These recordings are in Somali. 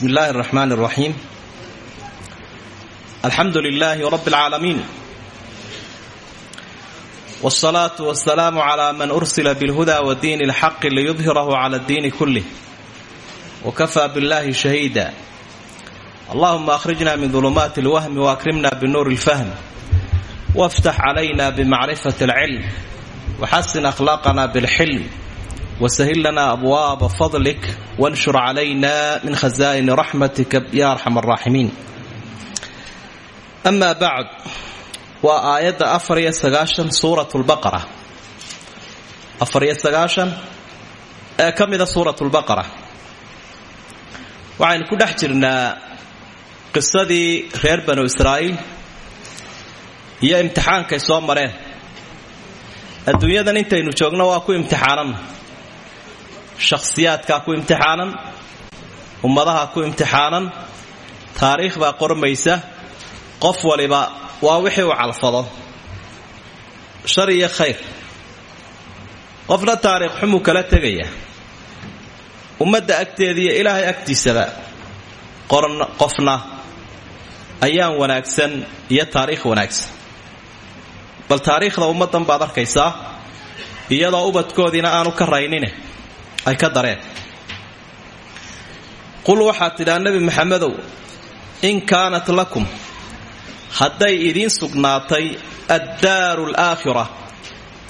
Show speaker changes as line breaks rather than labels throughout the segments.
بسم الله الرحمن الرحيم الحمد لله رب العالمين والصلاة والسلام على من أرسل بالهدى والدين الحق ليظهره على الدين كله وكفى بالله شهيدا اللهم أخرجنا من ظلمات الوهم وأكرمنا بنور الفهم وافتح علينا بمعرفة العلم وحسن wsahil lana abwaaba fadlik wanshur calayna min khasa'ini raxmatika ya arxam araaximiin ama bacd waa aayadda afariyo sagaashan suurat lbaqara afariyo sagaashan ee ka mida suurat lbaqara waxaynu ku dhex jirnaa qisadii reer banu israa'iil iyo imtixaankay soo mareen adduunyadan intaynu joogno waa ku imtixaanana shakhsiyaadkaa ku imtixaanan ummadaha ku imtixaanan taariikh baa qormaysa qof waliba waa wixii uu calfado. Shar iyo khayr. Qofna taariikh xumuu kala tegaya. Ummadda agteeda iyo ilaahay agtiisaba qofna ayaan wanaagsan iyo taariikh wanaagsan. Bal taariikhda ummaddan baad arkaysaa iyadoo ubadkoodiina aanu ka raynine ay ka dareen. Qul waxaad tidhaa nebi maxamedow in kaanat lakum hadday idiin sugnaatay addaaru alaakhira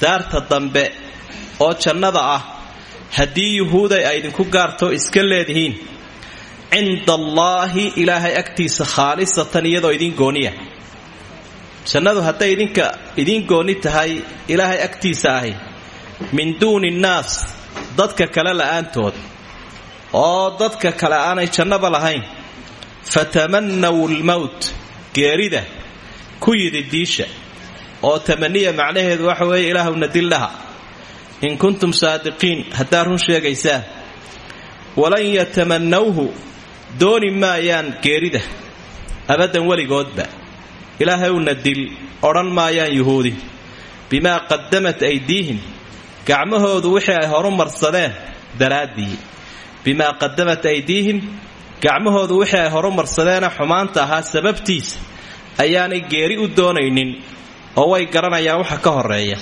daarta dambe oo jannada ah haddii yuhuuday ay idinku gaarto iska leedihiin cinda allaahi ilaahay agtiisa khaalisatan iyadoo idiin gooniya. Jannadu hadday idinka idiin gooni tahay ilaahay agtiisa ahi min duuni nnaas dadka kale la'aantood oo dadka kale aanay jannaba lahayn. Fatamannaw lmowt geerida ku yidhi diisha oo tamaniya macnaheedu waxa weeye ilaahwna dildhaha in kuntum saadiqiin haddaad run sheegaysaan. Walan yatamannawhu dooni maayaan geerida abaddan weligoodba. Ilaahayowna dil odhan maayaan yuhuudi bimaa qadamat aydiihim gacmahoodu wixii ay horu marsadeen daraaddii bimaa qadamat aydiihim gacmahoodu wixii ay horu marsadeena xumaanta ahaa sababtiisa ayaanay geeri u doonaynin oo way garanayaan waxa ka horreeya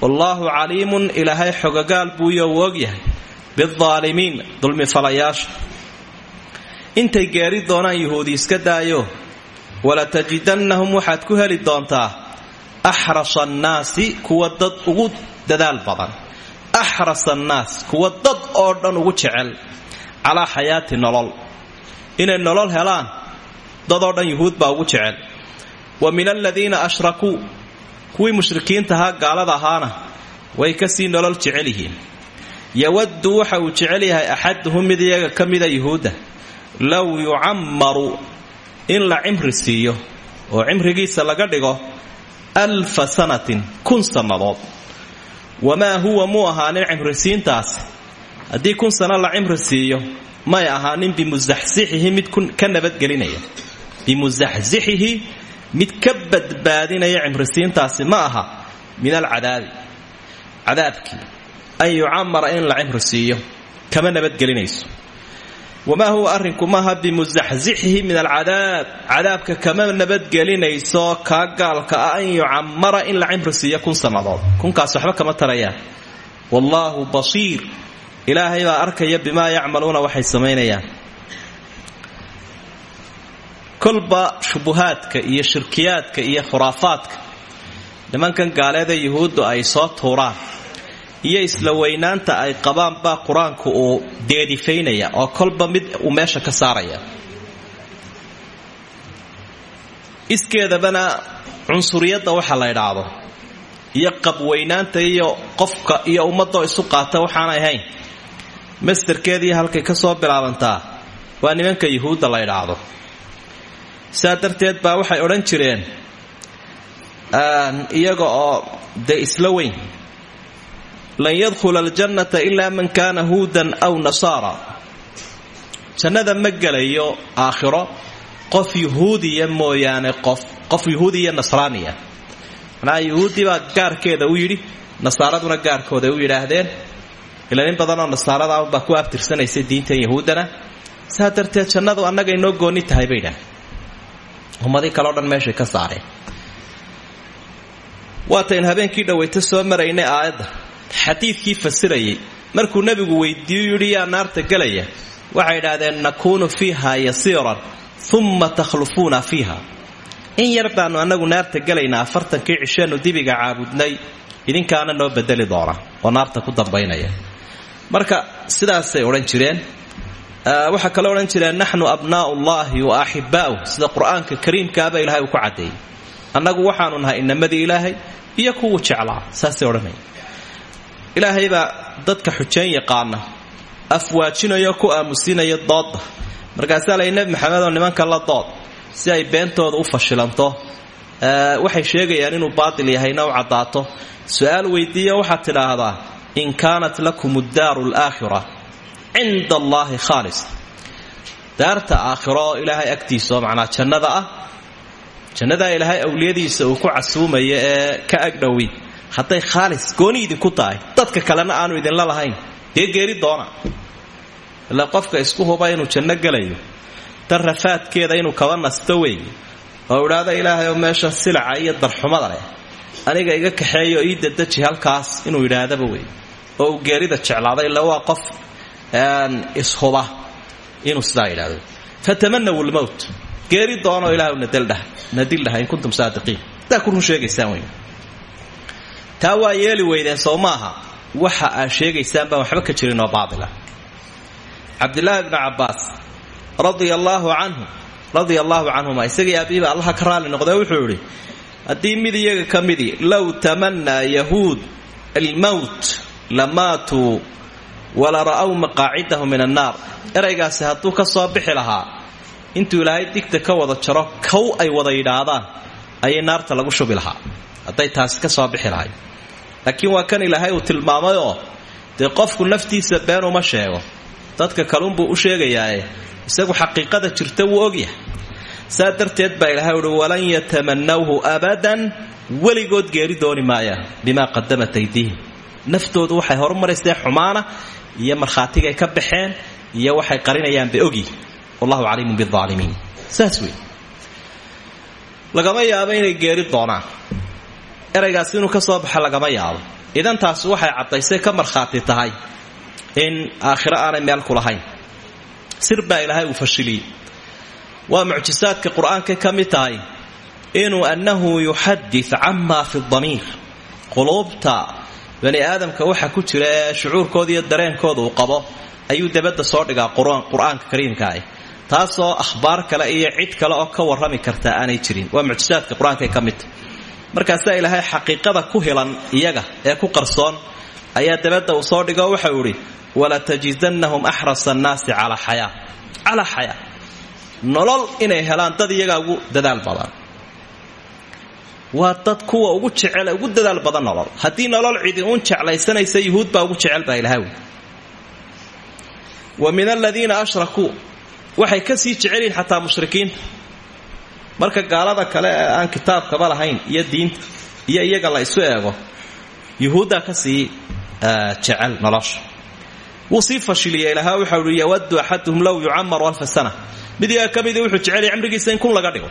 wallaahu caliimun ilaahay xogagaal buuyo u ogyahay bidaalimiin dulmifalayaasha. Intay geeri doonaan yuhuudi iska daayo walatajidannahum waxaad ku heli doontaa axrasa annaasi kuwa dad ugu dadaal badan. Axrasa annaas kuwa dad oo dhan ugu jecel calaa xayaati nolol. Inay nolol helaan dadoo dhan yuhuud baa ugu jecel. Wa min aladiina ashrakuu kuwii mushrikiintahaa gaalada ahaana way ka sii nolol jecel yihiin. Yawaddu waxa uu jecel yahay axaduhum mid iyaga ka mida yuhuudda. Low yucammaru in la cimri siiyo oo cimrigiisa laga dhigo alfa sanatin kun sannadood wamaa huwa muu ahaanin cimrisiintaasi haddii kun sano la cimri siiyo may ahaanin bimusaxsixihi mid ka nabadgelinaya bimusaxsixihi mid ka badbaadinaya cimrisiintaasi ma aha min alcadaabi cadaabkii an yucamara in la cimri siiyo kama nabadgelinayso wamaa huwa arrinku maaha bimusaxsixihi min alcadaab cadaabka kama nabadgelinayso kaa gaalka ah an yucamara in la cimri siiyo kun sannadood kunkaas waxba kama tarayaan wallaahu basiir ilaahay baa arkaya bimaa yacmaluuna waxay samaynayaan kolba shubuhaadka iyo shirkiyaadka iyo khuraafaadka nimankan gaaleeda yuhuuddu ay soo tuuraan iyo isla weynaanta ay qabaan baa qur'aanku uu deedifaynaya oo kolba mid uu meesha ka saaraya. Iskeedabana cunsuriyadda waxa la idhaahdo iyo qabweynaanta iyo qofka iyo ummadoo isu qaata waxaanay ahayn. Masderkeediiyo halkay ka soo bilaabantaa waa nimanka yuhuudda la idhaahdo saa darteed baa waxay odhan jireen iyaga oo dee isla weyn lan yadkhula aljannata ilaa man kaana huudan aw nasaara jannada ma gelayo aakhiro qof yuhuudiya mooyaane qof qof yuhuudiya nasraaniya. Macnaha yuhuudi baa gaarkeeda u yidhi nasaaraduna gaarkooda u yidhaahdeen ila in badanoo nasaarada baa ku abtirsanaysay diintan yahuuddana saa darteed jannadu annaga inoo gooni tahay bay idhaah ummadii kaleo dhan meeshay ka saareen. Habeenkii dhawayta soo maraynay aayadda xadiidkii fasirayay markuu nebigu weydiiyu yidhi yaa naarta gelaya waxay idhaahdeen nakuunu fiiha yasiiran umma takhlufuuna fiiha in yar baanu annagu naarta gelaynaa afartankii cisheenu dibiga caabudnay idinkaana noo bedeli doona oo naarta ku dambaynaya. Marka sidaasay odhan jireen. Waxaa kale odhan jireen naxnu abnaa'u llahi wa axibaa'uh sida qur'aanka kariimkaaba ilahay uu ku caddeeyey annagu waxaanu nahay inamadii ilaahay iyo kuwuu jeclaa saasay ilaahay baa dadka xujayn yaqaana afwaajinayo ku aamusinaya doodda markaasaa lay nebi maxamedoo nimanka la dood si ay beentooda u fashilanto waxay sheegayaan inuu baatil yahayna u caddaato. Su'aal weydiiya waxaad tidhaahdaa in kaanat lakum addaaru alaakhira cinda allaahi khaalis. Daarta aakhiro oo ilaahay agtiisa oo macnaa jannada ah. Jannadaa ilaahay awliyadiisa uu ku casuumaya ee ka agdhowi hadday khaalis gooni idinku tahay. Dadka kalena aanu idinla lahayn. Dee geeri doona. Ila qofka isku huba inuu janno gelayo. Rafaadkeeda inuu kaba nasto weeye. Oo idhaahda ilaahay oo meesha silaca iyo darxumada leh. Aniga iga kaxeeyo ii dadeji halkaas inuu yidhaahdaba wey oo geerida jeclaada ila waa qof ishuba inuu sidaa yidhaahdo. Fatamanawu lmowt geeri doonoo ilaah nadil dhaha in kuntum saadiqiin. Hadaa ku run sheegaysaan taa waa yeeli weydeen soo maaha. Waxa aad sheegaysaan baan waxba ka jirin oo baatila cabdilaahi bnu cabbaas radia allaahu canhu radia allaahu canhuma isagii aabihiiba allaha ka raali noqdee wuxuu idhi haddii mid iyaga ka midii low tamanaa yahuud almowt lamaatuu wala ra'aw maqaacidahu min annaar. Eraygaasi hadduu ka soo bixi lahaa intuu ilaahay digta ka wada jaro kow ay wada yidhaahdaan ayay naarta lagu shubi lahaa. Hadday taasi ka soo bixi lahay laakiin waa kan ilaahay uu tilmaamayoo dee qofku naftiisa been uma sheego. Dadka kalunbuu u sheegayaae isagu xaqiiqada jirta wuu ogyahay saa darteed baa ilahay uhi walan yatamanawhu abadan weligood geeri dooni maayaan bimaa qadamat aydiihim. Naftoodu waxay horumaraysae xumaana iyo markhaatigay ka baxeen iyo waxay qarinayaan bay ogyihiin wallahu caliimun biaalimiin saas wey lagama yaabo inay geeri doonaan eraygaas inuu ka soo baxa lagama yaabo. Idan taasi waxay caddaysay ka markhaati tahay in aakhiro aanay meel ku lahayn. Sir baa ilaahay uu fashiliyey. Waa mucjisaadka qur'aankay ka mid tahay inuu annahu yuxadit cama fi damiir. Quluubta bani aadamka waxa ku jira ee shucuurkooda iyo dareenkooda uu qabo ayuu dabadda soo dhigaa qur'aanka kariimkaah taasoo akhbaar kale iyo cid kale oo ka warrami karta aanay jirin. Waa mucjisaadka qur'aankay ka markaasaa ilaahay xaqiiqada ku hilan iyaga ee ku qarsoon ayaa dabadda uu soo dhigo waxau idhi walatajidannahum axrasa annaasi calaa xayaa calaa xayaa nolol inay helaan dad iyagaa ugu dadaal badan. Waa dad kuwa ugu jecel ugu dadaal badan nolol. Haddii nolol cidi uun jeclaysanaysa yuhuud baa ugu jecel baa ilahay wi wa min aladiina ashrakuu. Waxay ka sii jecelyihin xataa mushrikiinta marka gaalada kale ee aan kitaabkaba lahayn iyo diinta iyo iyaga la isu eego yuhuuddaa ka sii jecel nolosha. Wuu sii fashiliya ilaha waxau hi yawaddu axaduhum low yucamaru alfa sana. Mid iyaga ka midii wuxuu jecelya in kun laga dhigo.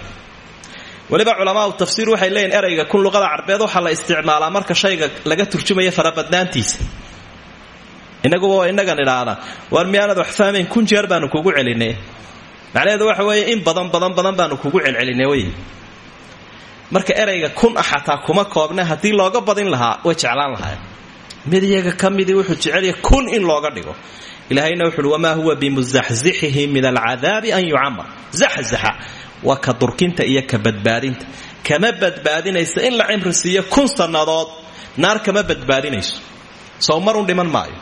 Weliba culamaau tafsiir waxay leeyihiin erayga kun luqada carbeed waxaa la isticmaalaa marka shayga laga turjumaya farabadnaantiisa inaguba waa inagan idhaahda waar miyaanad wax fahmayn kun jeer baanu kugu celinay macnaheedu waxa weeye in badan badan badan baanu kugu celcelinay wey. Marka erayga kun xataa kuma koobne haddii looga badin lahaa way jeclaan lahayn mid iyaga ka midii wuxuu kun in looga dhigo. Ilaahayna wuxuuhi wamaa huwa bimuzaxzixihi min alcadaabi an yucamar. Zaxzaxa waa ka iyo ka kama badbaadinaysa in la cimri kun sannadood naar kama badbaadinayso. Sow marun dhiman maayo.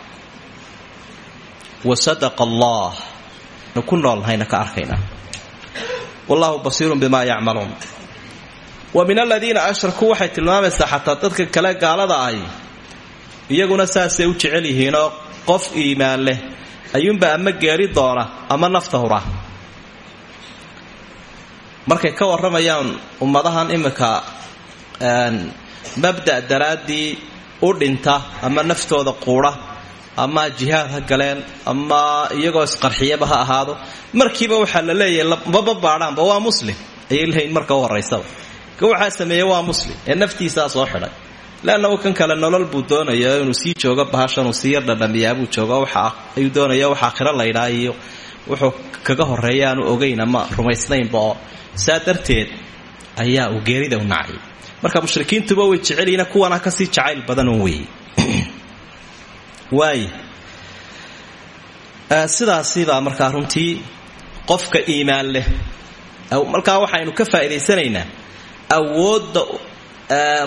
Wa sadaqa allah nu ku noolnahayna ka arkaynaa wallahu basiirun bimaa yacmaluun. Wa min aladiina ashrakuu waxay tilmaamaysaa xataa dadka kale gaalada ahi iyaguna saasay u jecel yihiinoo qof iimaan leh. Ayuunba ama geeri doona ama nafta hura. Markay ka warramayaan ummadahan imminka mabda' daraaddii u dhinta ama naftooda quudha ama jihaad ha galeen ama iyagoo isqarxiyaba ha ahaado. Markiiba waxaa la leeyahay maba baadhaanba waa muslim. Ayay leeyihiin marka u ka waxaa sameeyey waa muslim ee naftiisaa soo xidhay. Leanna kan kale nolol buu doonaya inuu sii joogo bahashan uu sii yar dhadhamiyaabuu joogo waxa ayuu doonaya wax aakhiro laydhaa iyo wuxuu kaga horreeya aanu ama rumaysnaynba oo saa ayaa uu geerida u nacay. Marka mushrikiintuba way jecelyiina kuwana ka sii jacayl badanun weeye waay sidaasibaa markaa runtii qofka iimaan leh. Markaa waxaynu ka faa'idaysanaynaa. Awoodda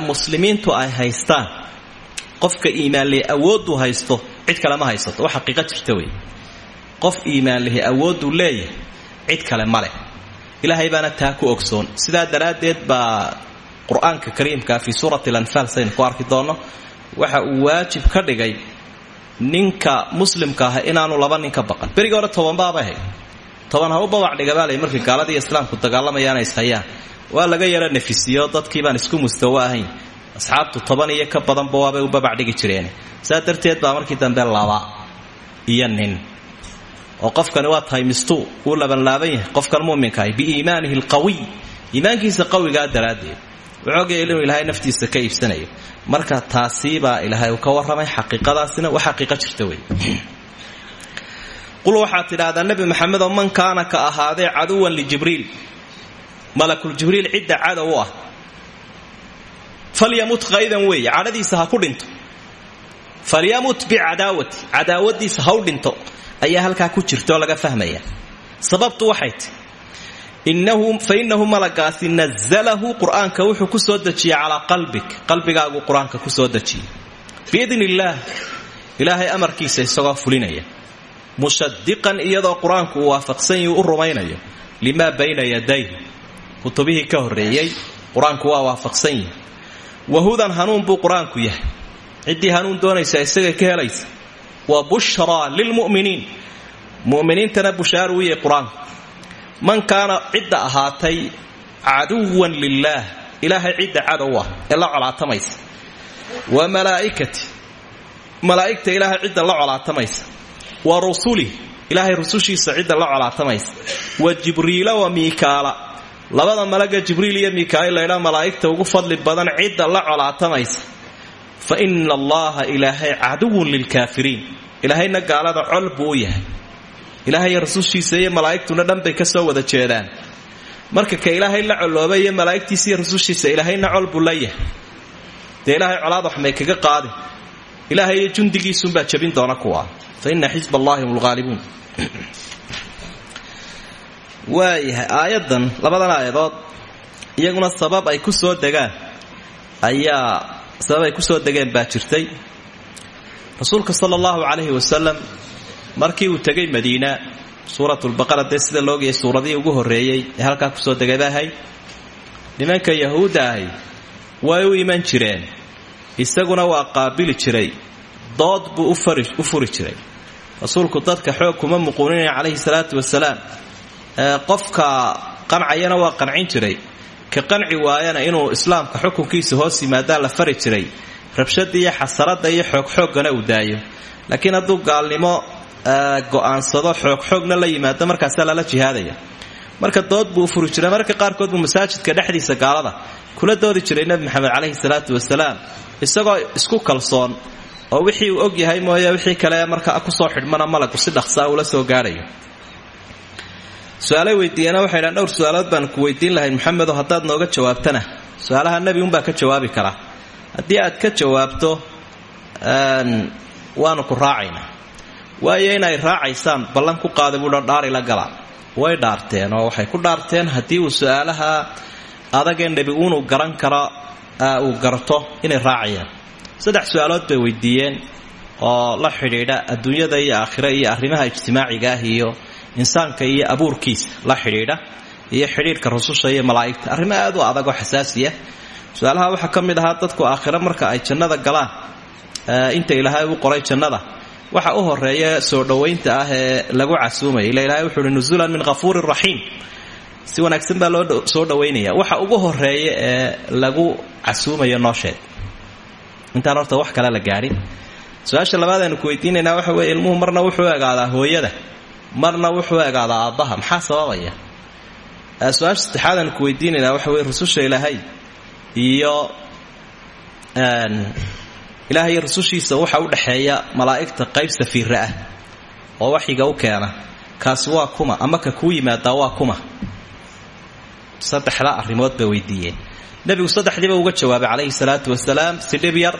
muslimiintu ay haystaan. Qofka iimaan leh awoodduu haysto cid kale ma haysato. Wax xaqiiqa jirta wey qof iimaan lehi awoodduu leeyahay cid kale ma leh. Ilaahay baana taa ku ogsoon. Sidaa daraaddeed baa qur'aanka kariimka fii suurati alanfaal saynu ku arki doonno waxa uu waajib ka dhigay ninka muslimka ah inaanu laba nin ka baqan. Berigii hore tobanbaabay hayd toban ha u babac dhigabaalay markii gaalada iyo islaamku dagaalamayaana ishayaan waa laga yara nafisiyo dadkii baan isku mustawo ahayn. Asxaabtu toban iyo ka badanba waabay u babac dhigi jireen. Saa darteed baa markii dambe laba iyo nin. Oo qofkani waa tahay mistu wuu labanlaaban yahay qofkan muminka ahi biiimaanihi alqawiy. Iimaankiisa qawigaa daraaddeed wuxoogaya inuu ilaahay naftiisa ka iibsanayo. Marka taasiibaa ilaahay uu ka warramay xaqiiqadaasina wax xaqiiqo jirta wey qul waxaad tidhaahdaa nebi maxamedoo man kaana ka ahaadee caduwan lijibriil malakuljibriil cidda cadow u ah. Falyamut qaydan weeye cadhadiisa ha ku dhinto. Falyamut bicadaawati cadaawadiisa ha u dhinto. Ayaa halkaa ku jirtaoo laga fahmaya. Sababtu waxay fa innahu malagaasi nazalahu qur'aanka wuxuu ku soo dejiyey calaa qalbik qalbigaagu qur'aanka ku soo dejiyey biidn illaah ilaahay amarkiisa isagoo fulinaya mushadiqan iyadoo qur'aanku uu waafaqsan yihi u rumaynayo limaa bayna yaday kutubihii ka horreeyey qur'aanku waa waafaqsan yihi wahudan hanuun buu qur'aanku yahay ciddii hanuun doonaysa isaga ka helaysa wa bushraa lilmu'miniin mu'miniintana bushaaru u yahay qur'aanku man kaana cidda ahaatay caduwan lilaah ilaahay cidda cadow ah ee la colaatamaysa. Wa malaa'ikati malaa'igta ilaahay cidda la colaatamaysa. Wa rusulih ilaahay rusushiisa cidda la colaatamaysa. Wa jibriila wa miikaala labada malaga jibriil iyo miikaaiil laydhaa malaa'igta ugu fadli badan cidda la colaatamaysa. Fa ina allaha ilaahay caduwun lilkaafiriin. Ilaahayna gaalada col buu yahay ilaahay rasushiisa iyo malaa'igtuna dhan bay ka soo wada jeedaan. Marka ka ilaahay la coloobay iyo malaa'igtiisa iyo rasushiisa ilaahayna col buu la yahay. Dee ilaahay colaad wax may kaga qaadin. Ilaahay iyo jundigiisunbaa jabin doona kuwa. Fa ina xisb allahi hum lghaalibuun waayahay labadan aayadood iyaguna sabab ay ku soo degaan ayaa sabab ay ku soo degeen baa jirtay. Rasuulka sala allahu calayhi wasalam markii uu tegay madiina suuratulbaqara dee sida loogayay suuradihii ugu horreeyey ee halkaa ku soo ahayd nimanka yahuudda way u iman jireen. Isaguna waa qaabili jiray. Dood buu u furi jiray. Rasuulku dadka xoog kuma muquuninaya calayhi salaatu wasalaam. Qofka qancayana waa qancin jiray. Ka qanci waayana inuu islaamka xukunkiisa hoos yimaadaa la fari jiray. Rabshada iyo xasaradda iyo xoogxooggana uu daayo. Laakiin hadduu gaalnimo go'aansado xoogxoogna la yimaado markaasaa lala jihaadaya. Marka dood buu furi jiray mararka qaarkood buu masaajidka dhexdiisa gaalada kula doodi jiray nebi maxamed caleyhi salaatu wasalaam isagoo isku kalsoon oo wixii uu og yahay wixii kale marka ku soo xidhmana malagu si dhaqsaa uula soo gaadhayo. Su'aalay weydiiyeena waxay dhowr su'aalood baan ku weydiin lahayn maxamedo haddaad nooga jawaabtana. Su'aalaha nebi ka jawaabi karaa haddii aad ka jawaabto waanu ku raacaynaa waayo inay raacaysaan ballan ku qaaday buudha dhaari la galaa. Way dhaarteen oo waxay ku dhaarteen haddii uu su'aalaha adagee nebi uunu garan karo uu garto inay raacayaan. Saddex su'aalood bay weydiiyeen oo la xidhiidha adduunyada iyo aakhira iyo arrimaha ijtimaaciga ah iyo insaanka iyo abuurkiisa la xidhiidha iyo xidhiidhka rususha iyo malaa'igta. Arrimo aad u adag oo xasaasiya su'aalaha waxaa ka dadku aakhiro marka ay jannada galaan inta ilaahay u qoray jannada waxa u horreeya soo dhowaynta ah ee lagu casuumaya ila ilahay wuxu uhi min hafuurin raxiim si wanaagsan baa loo soo dhowaynaya waxa ugu horreeya ee lagu casuumayo noo sheeg intaan horta wax kale la gaadhin su'aasha labaad aynu ku weydiinaynaa waxa weeye ilmuhu marna wuxuu egaadaa hooyada. Marna wuxuu egaadaa aabbaha. Maxaa sababaya? Su'aasha saddexaad aynu ku weydiinaynaa waxa weye rususha ilaahay iyo ilaahay rusushiisa waxa u dhexeeya malaa'igta qayb safiira ah oo waxyiga u keena. Kaasi waa kuma ama ka kuu yimaadaa waa kuma. Saddexda arrimood bay weydiiyeen. Nebigu saddexdiiba uga jawaabay calayhi salaatu wasalaam si dhib yar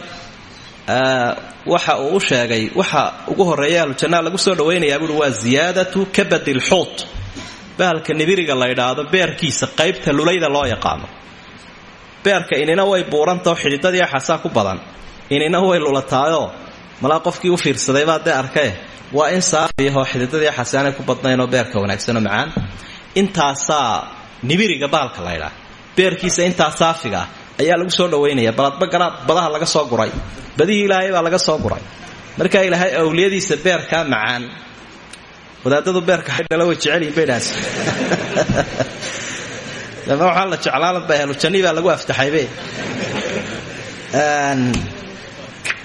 waxa uu u sheegay waxa ugu horreeya ahlujannaa lagu soo dhawaynayaa buui waa ziyaadatu kabadi lxuut bahalka nibiriga la ydhaahdo beerkiisa qaybta lulayda loo yaqaano. Beerka inina way buurantao xididadii axasaa ku badan inina way lulataayoo malaa qofkii u fiirsaday baa dee waa in saafiyahoo xididadii axasi aanay ku badnaynoo beerka wanaagsanoo macaan. Intaasaa nibiriga bahalka la ydhaa beerkiisa intaa saafiga ayaa lagu soo dhawaynaya baladba garaad badaha laga soo guray. Badihii ilaahay baa laga soo guray. Markaa ilaahay awliyadiisa beerkaa macaan. Wadaadadu beerka xidhala way jecelyihin baydhaas waxaa la jeclaalanba ahlujanni baa lagu aftaxaybe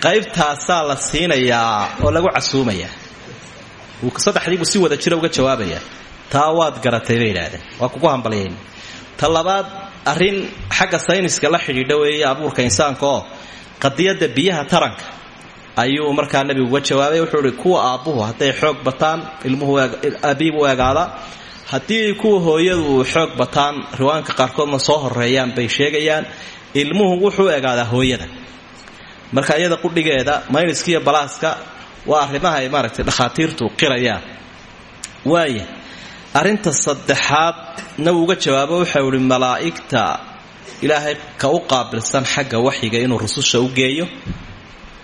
qaybtaasaa la siinayaa oo lagu casuumayaa. Saddexdiibuu si wada jira uga jawaabaya. Taa waad garatay bay idhaahdeen waa kugu hambalyayn ta labaad xagga sayniska la xidhiidha weeye abuurka insaanka oo qadiyadda biyaha taranka. Ayuu markaa nebigu uga jawaabay wuxuu ihi kuwa aabbuhu hadday xoog bataan ilmuhu abiibu eegaadaa haddii kuwa hooyadu xoog bataan riwaanka qaarkoodna soo horeeyaan bay sheegayaan ilmuhu wuxuu egaadaa hooyada marka iyada qudhigeeda mayniska iyo balaaska waa arrimaha ay maaragtay dhakhaatiirtu qirayaan. Waaya arrinta saddexaadna uuga jawaabo waxau ihi malaa'igta ilaahay ka u qaabilsan xagga waxyiga inuu rususha u geeyo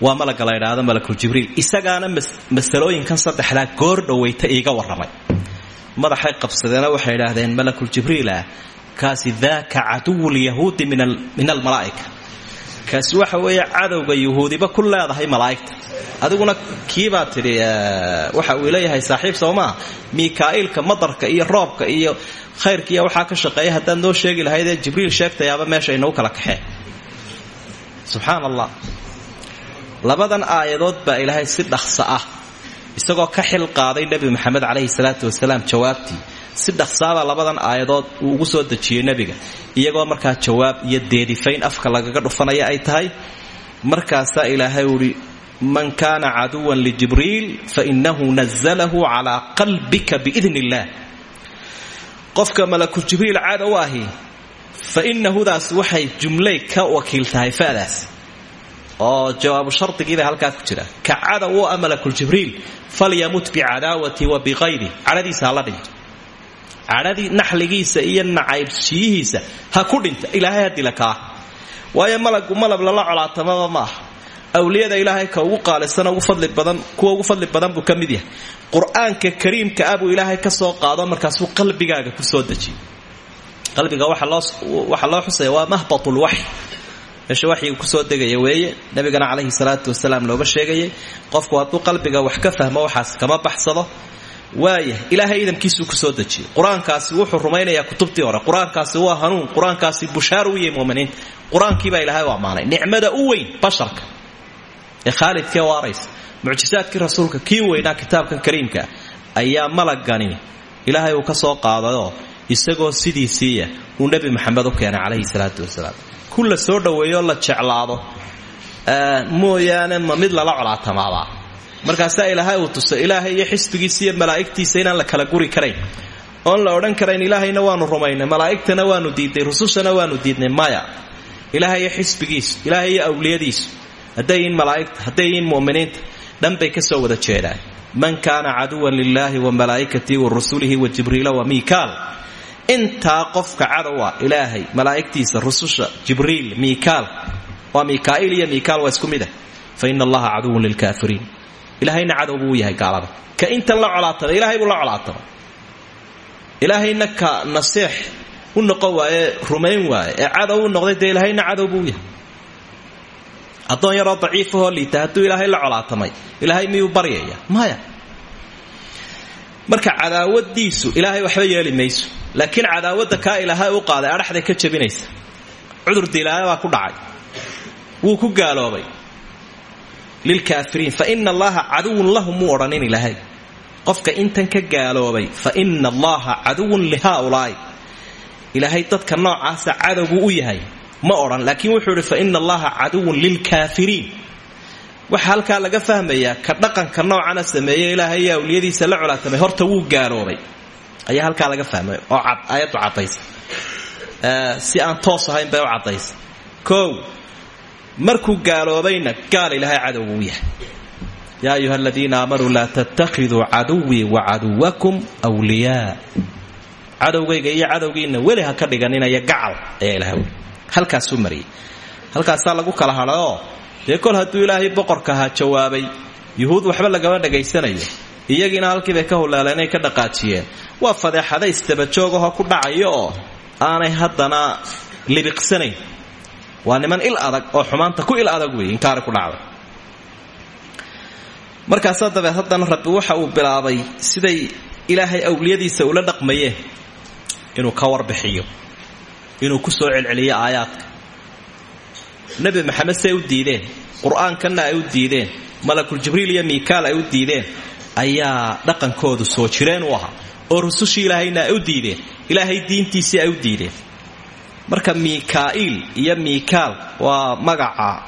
waa malaga la ydhaahdo malakul jibriil. Isagaana masalooyinkan saddexdaa goor dhowayta iiga warramay. Madaxay qabsadeena waxay idhaahdeen malakul jibriilah kaasi daaka caduwulyahuudi min almalaa'ika kaasi waxa weeye cadowga yuhuudiba ku leedahay malaa'igta. Adiguna kiibaa tidhi waxa uu leeyahay saaxiib soomaa mikaa'iilka madarka iyo roobka iyo khayrkiiyo waxaa ka shaqeeya haddaad noo sheegi lahaydee jibriil sheegtayaaba meesha inagu kala kaxeen subxaan allah labadan aayadood baa ilaahay si dhaqso ah isagoo ka xil qaaday nebi maxamed calayhi salaatu wasalaam jawaabtii si dhaqsaabaa labadan aayadood uu ugu soo dejiyey nebiga. Iyagoo markaa jawaab iyo deedifayn afka lagaga dhufanaya ay tahay markaasaa ilaahay uhi man kaana caduwan lijibriil fainahu nazalahu calaa qalbika biidn illaah qofka malaku jibriil cadow ahi fa inahudaas waxay jumlay ka wakiil tahay fadaas. Oo jawaabu shardigiibaa halkaa ku jira ka cadow u a malakuljibriil falyamut bicadaawati wa biqaydi cadhadiisa hala dhinto cadhadii naxligiisa iyo nacaybshiyihiisa ha ku dhinta. Ilaahay ha dila kaa. Waayo malab lala colaatamaba ma awliyada ilaahay ka ugu qaalisana ugu fadli badan kuwa ugu fadli badan buu ka yahay. Qur'aanka kariimka ah ilaahay ka soo qaado markaasuu qalbigaaga ku soo dejiyo qalbiga waxaa loo xusaya waa mahbatulwaxy meesha waxyiga ku soo degaya weeye. Nabigana calayhi salaatu wasalaam looga sheegayay qofku hadduu qalbiga wax ka fahmo waxaas kama baxsado waaya ilaahay idamkiisuu ku soo dejiyey qur'aankaasi wuxuu rumaynayaa kutubtii hore. Qur'aankaasi waa hanuun. Qur'aankaasi bushaar u yahay muminiinta qur'aankiibaa ilaahay u nicmada u weyn basharka. Ee khaalidkee waaraysa mucjisaadkii rasuulka kii weynaa kitaabkan kariimka ayaa malagani ilaahay uu ka soo qaadayoo isagoo sidiisiiya uu nebi maxamed u keenay calayhi salaatu wasalaam. Ku soo dhoweeyo la jeclaado. Mooyaane ma mid lala colaatamaabaa markaasaa ilaahay uu tusa ilaahay iyo xisbigiisa iyo malaa'igtiisa inaan la kala guri karayn. Oon la odhan karayn ilaahayna waanu rumaynay malaa'igtana waanu diidnay rusushana waanu diidnay maya. Ilaahay iyo xisbigiisu ilaahay iyo awliyadiisu hadday yihiin malaa'igta hadday yihiin mu'miniinta dhanbay ka soo wada jeedaan man kaana caduwan lilaahi wa malaa'ikatihi wa rusulihi wa jibriila wa miikaal. Intaa qofka cadowa ilaahay malaa'igtiisa rususha jibriil miikaal. Waa miikaa'il iyo miikaal waa isku ah. Fa ina allaha caduwun lilkaafiriin ilaahayna cadow buu yahay gaalada. Ka intan la colaatamay ilaahay buu la colaatamay ilaahayna ka naseex u noqon waaye rumayn waaye ee cadow u noqday dee ilaahayna cadow buu yahay. Addoon yaroo daciifahoo liita hadduu ilaahay la colaatamay ilaahay miyuu baryaya maya marka cadaawadiisu ilaahay waxba yeeli laakiin cadaawadda kaa ilaahay u qaaday adhaxday ka jabinaysa. Cudur dilaaya baa ku dhacay. Wuu ku gaaloobay lilkaafiriin fa ina allaha caduwun lahum muu odhanin ilaahay qofka intan ka gaaloobay fa ina allaha caduwun lihaaulaa'i ilaahay dadka noocaasa cadowbuu u yahay ma odhan laakiin wuxuu idhi fa ina allaha caduwun lilkaafiriin waxaa halkaa laga fahmayaa ka dhaqanka noocana sameeye ilaahay iyo ayaa halkaa laga fahmay oo aayaddu cadaysa si aan toos ahayn bay u cadaysa kow markuu gaaloobayna gaal ilaahay cadowgu yahay. Yaa ayuha aladiina aamanuu laa tattakhiduu caduwii wa caduwakum wliyaa cadowgayga iyo cadowgiina weli ha ka dhiganinaya gacal ayaa ilahay halkaasuu mariyay halkaasaa lagu kala hadhaoo dee kol hadduu ilaahay boqorka ahaa jawaabay yuhuud waxba lagama dhagaysanayo. Iyagiina halkiibay ka hulaaleenay ka dhaqaajiyeen. Waa fadeexada isdabajoogahoo ku dhacaya oo aanay haddana libiqsanayn waa niman il adag oo xumaanta ku il adag weeye inkaari ku dhacday. Markaasaa dabeed haddana rabbi waxa uu bilaabay siday ilaahay awliyadiisa ula dhaqmayeen inuu ka warbixiyo inuu ku soo celceliyo aayaadka. Nebi maxamed say u diideen qur'aankanna ay u diideen malakul jibriil iyo miikaal ay u diideen ayaa dhaqankoodu soo jireen u ahaa. Oo rusushii ilaahayna ay u diideen ilaahay diintiisii ay u diideen marka miikaa'iil iyo miikaal waa magaca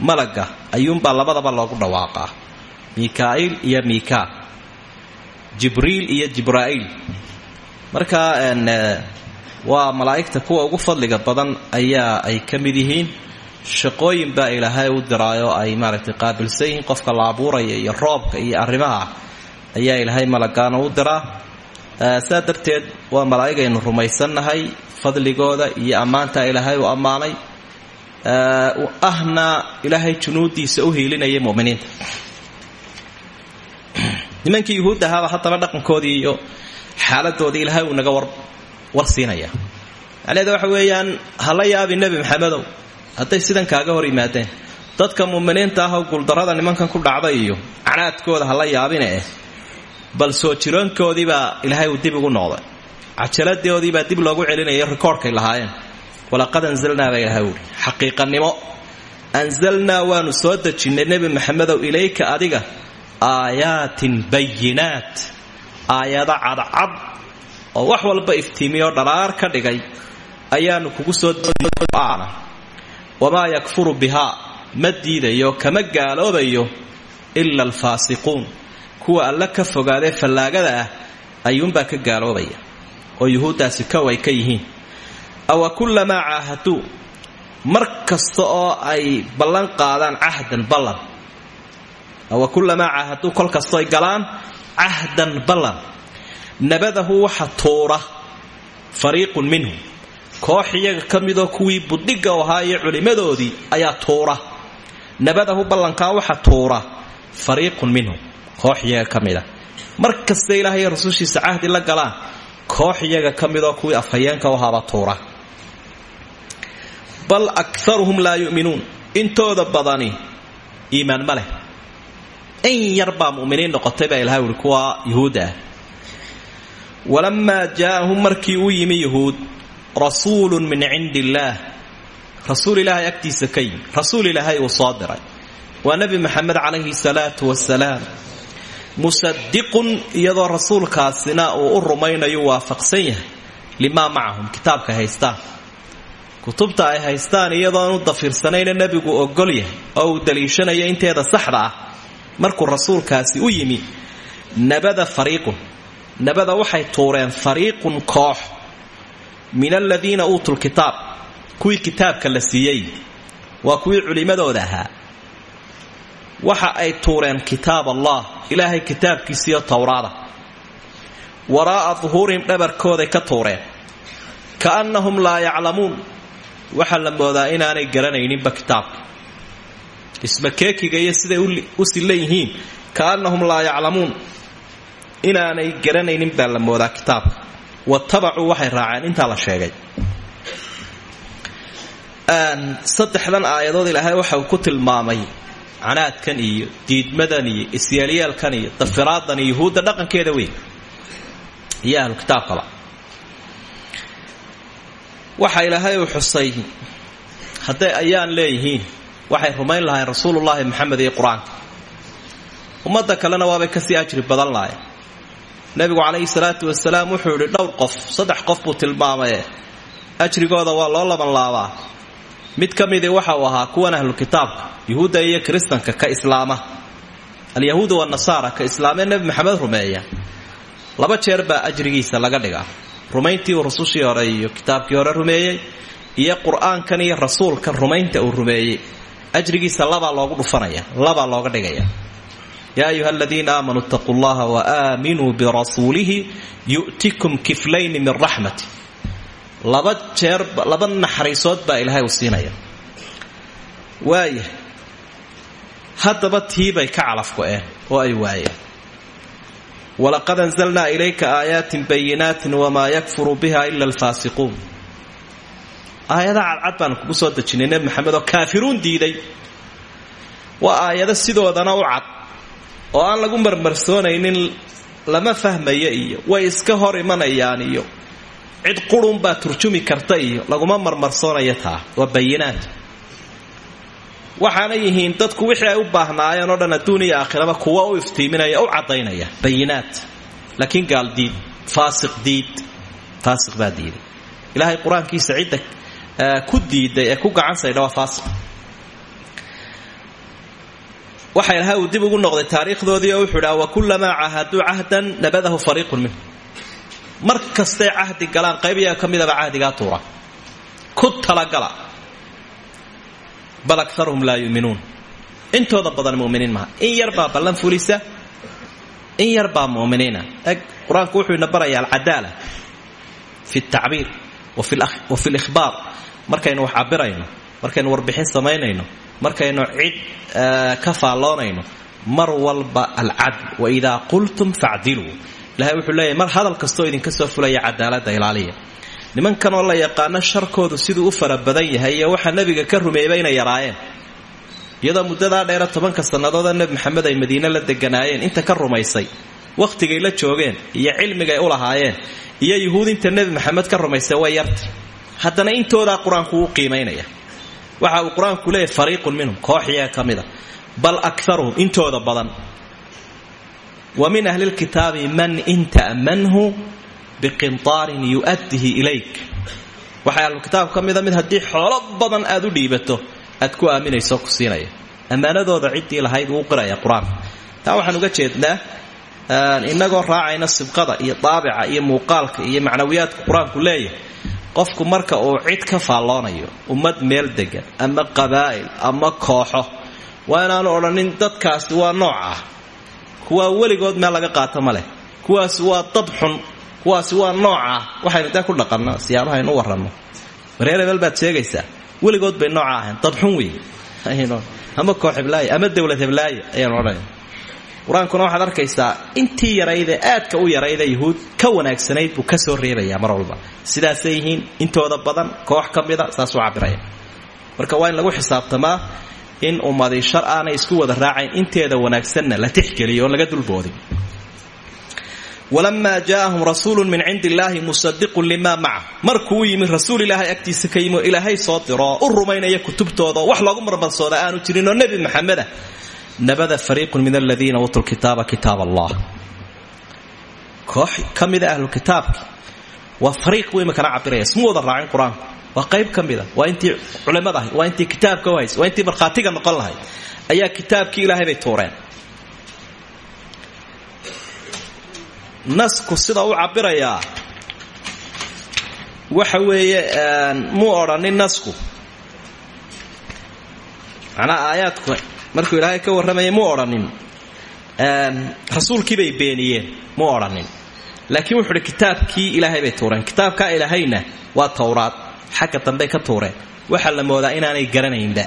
malaga. Ayuunbaa labadaba loogu dhawaaqaa. Miikaa'iil iyo miikaal jibriil iyo jibraa'iil marka waa malaa'igta kuwa ugu fadliga badan ayaa ay ka mid yihiin. Shaqooyin baa ilaahay u diraayo ay maaragtay qaabilsan yihiin. Qofka la abuuraya iyo roobka iyo arrimaha ayaa ilaahay malagaana u diraa saa darteed waa malaa'igaynu rumaysannahay fadligooda iyo ammaanta ilaahay u ammaanay. Ahna ilaahay junuudiisa u hiilinaya muminiinta. Nimankii yuhuud ahaaba haddaba dhaqankoodii iyo xaaladoodii ilaahay uu naga warsiinaya macnaheeda waxa weeyaan hala yaabi nebi maxamedow. Hadday sidan kaaga hor yimaadeen. Dadka muminiinta ah oo guuldarrada nimankan ku dhacday iyo canaadkooda hala yaabine eh bal soo jiroonkoodiibaa ilaahay dib ugu noqday cajaladoodiibaa dib loogu celinaya rikoorhkay lahaayeen. Walaqad anzalnaa baa ilahay uhi xaqiiqanimo anzalnaa waanu soo dejinnay nebi maxamedow ilayka adiga aayaatin bayinaat aayado cadcad oo wax walba iftiimiyoo dharaar ka dhigay ayaanu kugu soo ana wamaa yakfuru bihaa ma diidayo kama gaaloobayo ila alfaasiquun kuwa alle ka fogaadee fallaagada ah ayuunbaa ka gaaloobaya oo yuhuuddaasi kow ay ka yihiin. Awa kullamaa caahaduu mar oo ay ballan qaadaan cahdan ballan. Awa kullamaa caahaduu kol ay galaan cahdan ballan. Nabadahu waxa tuura fariiqun minhum koox iyaga ka midoo kuwii budhigga u ahaa iyo culimmadoodii ayaa tuura. Nabadahu ballankaa waxa tuura fariiqun minhum koox iyaga ka mida mar kasta ilaahay rasushiisa cahdi la galaan koox iyaga ka midoo kuwii afhayeenka u tuura. Bal akaruhum laa yu'minuun intooda badani iimaan ma in yar baa mu'miniin noqotay baa ilahay uhi kuwa yuhuudda ah. Markii uu yimi yuhuud rasuulun min cindi illaah rasuul ilaahay agtiisa ka yimi rasuul ilaahay uu soo diray. Waa nebi maxamed calayhi salaatu wasalaam musadiqun iyadoo rasuulkaasina uu u rumaynayo waafaqsan yahay limaa macahum kitaabka haystaan. Kutubta ay haystaan iyadoon u dafiirsanayna nebigu ogol yahay oo uu daliishanayo inteeda saxda ah. Markuu rasuulkaasi u yimi nabada fariiqun. Nabada waxay tuureen fariiqun koox. Min aladiina uutuu lkitaab kuwii kitaabka la siiyey. Waa kuwii culimmadooda ahaa waxa ay tuureen kitaab allah ilaahay kitaabkiisiiyo towraada waraa'a duhuurihim dhabarkooday ka tuureen. Kaannahum laa yaclamuun. Waxaa la moodaa inaanay garanayninba kitaabka ismakeekiga iyo siday u sillan yihiin kaannahum laa yaclamuun. Inaanay garanaynin baa la moodaa kitaabka watabacuu waxay raaceen intaa la sheegay. Saddexdan aayadood ilaahay waxa uu ku tilmaamay canaadkan iyo diidmadan iyo isyaalyaalkan iyo dafiraadan iyo yuhuudda dhaqankeeda weyn. Iyo ahlu kitaabkaba waxa ilaahay uu xusay hadday ayaan leeyihiin waxay rumayn lahayn rasuulullaahi maxamed iyo qur'aanka. Ummadda kalena waabay ka sii ajri badan lahayn nebigu calayhi salaatu wasalaam wuxuu yidhi dhowr qof saddex qof buu tilmaamaye ajrigooda waa loo labanlaabaa mid ka midii waxa uu ahaa kuwan ahlu kitaabka yuhuudda iyo kiristanka ka islaama. Alyahuuda wanasaara ka islaamee nebi maxamed rumeeya. Laba jeer baa ajrigiisa laga dhigaa. Rumayntii uu rusushii hore iyo kitaabkii hore rumeeyey iyo qur'aankan iyo rasuulkan rumaynta uu rumeeyey. Ajrigiisa labaa loogu dhufanaya labaa looga dhigaya. Yaa ayuha aladiina aamanuu itaquu llaha wa aaminuu birasuulihi yu'tikum kiflayni min raxmati laba jeer laba naxariisood baa ilaahay uu siinaya waaya haddaba tiibay ka calaf go-een oo ay waayeen. Walaqad anzalnaa ilayka aayaatin bayinaatin wamaa yakfuru biha ila alfaasiquun. Aayadaha cadcad baanu kugu soo dejinay nebi maxamed oo kaafiruun diiday. Waa aayado sidoodana u cad oo aan lagu marmarsoonaynin lama fahmaya iyo way iska hor imanayaan iyo cid qurunbaa turjumi karta iyo laguma marmarsoonaya taa waa bayinaat waxaana yihiin dadku wixii ay u baahnaayeen oo dhan adduun iyo aakhiraba kuwa u iftiiminaya u caddaynaya. Bayinaat laakiin gaal diid faasiq diid faasiq baa diiday ilaahay qur'aankiisa ku diiday ku gacan saydha faasiq. Waxa ilahay uu dib ugu noqday taariikhdoodii oo wuxuu idhaha wakulamaa caahaduu cahdan nabadahu fariiqun minhu mar kastay cahdi galaan qayb iyaga ka midaba cahdigaa tuura. Ku talagala bal akaruhum laa yuminuun. Intooda badan muminiin maha in yarbaa ballan fulisa in yarbaa muminiina. Eg qur'aanku wuxuu ina barayaa alcadaala fi ltacbiir wa fi lihbaar markaynu wax cabirayno markaynu warbixin samaynayno markaynu cid ka faalloonayno mar walba alcadl. Waidaa qultum facdiluu ilahay wuxuu leeyahy mar hadal kastoo idinka soo fulaya cadaalada ilaaliya. Nimankanoo la yaqaano sharkoodu siduu u fara badan yahay iyo waxaa nebiga ka rumeeyba inay yaraayeen. Iyadoo muddadaa dheera tobanka sannadoodee nebi maxamed ay madiine la deganaayeen inta ka rumaysay wakhtigay la joogeen iyo cilmigay u lahaayeen iyo yuhuudinta nebi maxamed ka rumaysay way yarta haddana intoodaa qur'aanku u qiimaynaya waxa uu qur'aanku fariiqun minhum kooxiyaa ka mida bal akaruhum intooda badan wa min ahli lkitaabi man in ta'manhu biqintaarin yu'addihi ilayk. Waxaa ahlukitaab ka mida mid haddii xoolo badan aad u dhiibato aad ku aaminayso ku siinaya. Ammaanadooda ciddii lahayd wuu qiraya qur'aanka taa waxaan uga jeednaa inagoo raacayna sibqada iyo daabica iyo muuqaalka iyo macnawiyaadka qur'aanku leeyahay qofku marka uu cid ka faalloonayo ummad meel degan ama qabaa'il ama kooxo waa inaanu odhanin dadkaasi waa nooc ah kuwaa weligood meel laga qaato ma leh. Kuwaasi waa dad xun kuwaasi waa nooc ah. Waxaynu dee ku dhaqanno siyaabahaaynu u warranno. Mareer hebel baad sheegaysaa weligood bay nooca ahayn. Dad xun wey ama koox heblaaye ama dowlad heblaaye ayaanu odhanay qur'aankuna waxaad arkaysaa intii yaraydee aadka u yarayda yuhuud ka wanaagsanayd buu ka soo reebayaa mar walba. Sidaasay yihiin intooda badan koox ka mida saasuu cabiraya marka waa in lagu xisaabtamaa in ummadi shar aanay isku wada raacayn inteeda wanaagsanna la tixgeliyo laga dulboodin. Walamaa jaaahum rasuulu min cindi illaahi musadiqun limaa maca markuu u yimi rasuul ilaahay agtiisa ka yimi oo ilaahay soo diroo u kutubtooda wax loogu marmarsooda aanu jirin oo nebi maxameda. Nabada fariiqun min aladiina uutuu lkitaaba kitaab allah. Koox ka mida ahlu kitaabki. Waa fariiq buu ismu wada raacin qur'aanku waa qayb ka mida waa intii culimmada ahayd waa intii kitaabka u haysay waa intii markhaatiga noqon lahayd ayaa kitaabkii ilaahay bay tuureen. Nasku sida u cabirayaa waxa weeye muu odhanin nasku. Macnaa aayaadku markuu ilaahay ka warramaya muu odhanin rasuulkiibay beeniyeen muu odhanin laakiin wuxuu uhi kitaabkii ilaahay bay tuureen. Kitaabkaa ilaahayna waa towraad xagga dambey ka tuureen waxaa la moodaa inaanay garanaynba.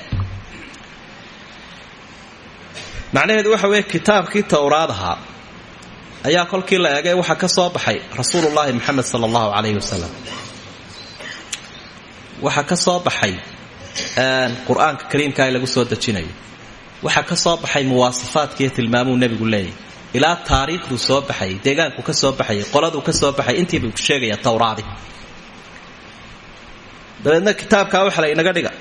Macnaheedu waxa weeye kitaabkii towraad ahaa ayaa kolkii la eegay waxaa ka soo baxay rasuulullaahi moxamed sala allahu calayhi wasalam waxaa ka soo baxay qur'aanka kariimka ee lagu soo dejinayo. Waxaa ka soo baxay muwaasafaadkiiyo tilmaamuu nebigu leeyahy ilaa taariikhduu soo baxayay deegaanku ka soo baxayay qoladuu ka soo baxay intiibuu sheegaya towraadi dabeedna kitaabkaa waxa la inaga dhiga.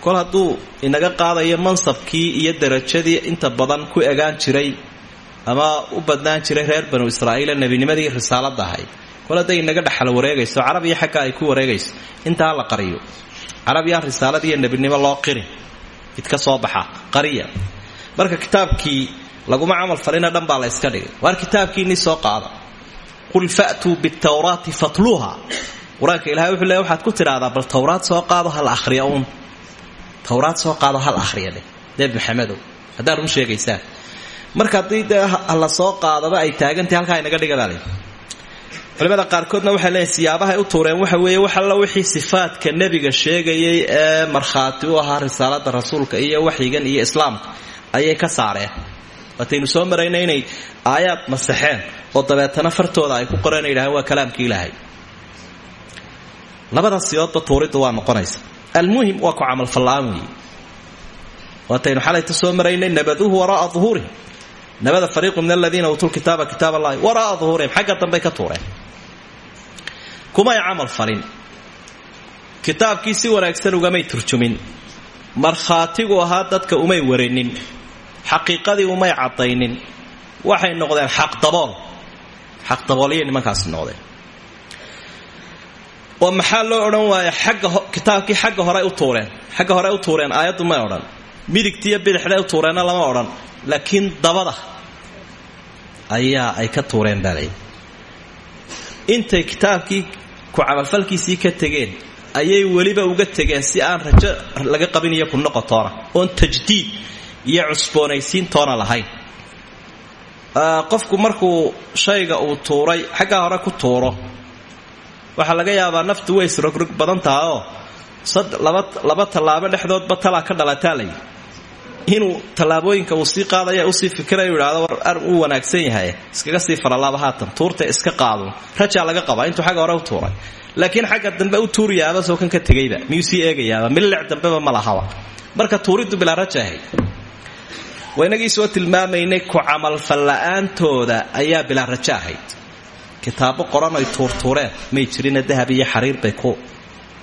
Kol hadduu inaga qaadayo mansabkii iyo darajadii inta badan ku egaan jiray ama u badnaan jiray reer banu israa'iila nebinimadii risaalada ahayd. Kol hadday inaga dhexal wareegayso carabiya xagga ay ku wareegayso intaa la qariyo. Carabiya risaaladiiyo nebinimo loo qirin idka soo baxa qariya. Marka kitaabkii laguma camal falina dhan la yska dhigay. Waar kitaabkiinii soo qaada? Qul fa'tuu bitawraati fatluuha qur'aanka ilahay wuxuu leey waxaad ku tidhahdaa bal towraad soo qaado hal ahriya uun. Towraad soo qaado hal ahriya dheh nebi maxamedow run sheegaysaan. Marka haddii dee soo qaadaba ay taagantahay halkaa inaga dhiga baa lay culimada qaarkoodna waxay leeyiin siyaabahay u tuureen waxa weeye wax alla wixii sifaadka nebiga sheegayay ee markhaati u ahaa risaalada rasuulka iyo waxyigan iyo islaamka ayay ka saareen. Waataynu soo marayna inay aayaad masaxeen oo dabeetana fartooda ay ku qoreen yidhahdeen waa kalaamkii ilaahay labada siyoodba tuuriddu waa noqonaysa. Almuhim waa ku camalfallaan weeye. Waataynu xalayta soo maraynay nabaduuhu wara'a uhuurihim nabada fariiqu min aladiina uutuu kitaaba kitaab allahi wara'a uhuurihim xagga dambey ka tuureen. Kumay camal falin. Kitaabkii si wanaagsan ugamay turjumin. Markhaatigu ahaa dadka umay warinin. Xaqiiqadii umay caddaynin. Waxay noqdeen xaqdabool xaqdabooliyay nimankaasi noqdeen oo maxaa loo odhan waaya kitaabkii xagga hore u tuureen? Xagga hore u tuureen aayaddu may odhan. Midigtiiyo bidixday u tuureenna lama odhan. Laakiin dabada ayaa ay ka tuureen baalay intay kitaabkii ku camalfalkiisii ka tegeen ayay weliba uga tegeen si aan rajo laga qabin iyo ku noqotoona oon tajdiid iyo cusboonaysiin toona lahayn. Qofku markuu shayga uu tuuray xaggaa hore ku tuuro waxaa laga yaabaa naftu way isrogrog badan taha oo laba tallaabo dhexdoodba talaa ka dhalataa layi inuu tallaabooyinka uu sii qaadaya u sii fikirayu idhahdo war ar uu wanaagsan yahay. Iskaga sii faralaaba haatan tuurta iska qaado. Rajaa laga qabaa intuu xagga hore u tuuray. Laakiin xagga dambe u tuuriyaaba soo kan ka tegayba miyuu sii milic dambeba ma lahaba. Marka tuuriddu bilaa raja ahayd waynagii soo tilmaamaynay ku camalfalla'aantooda ayaa bilaa rajo ahayd kitaabo qoran ay tuurtuureen may jirina dahab iyo xariir bay ku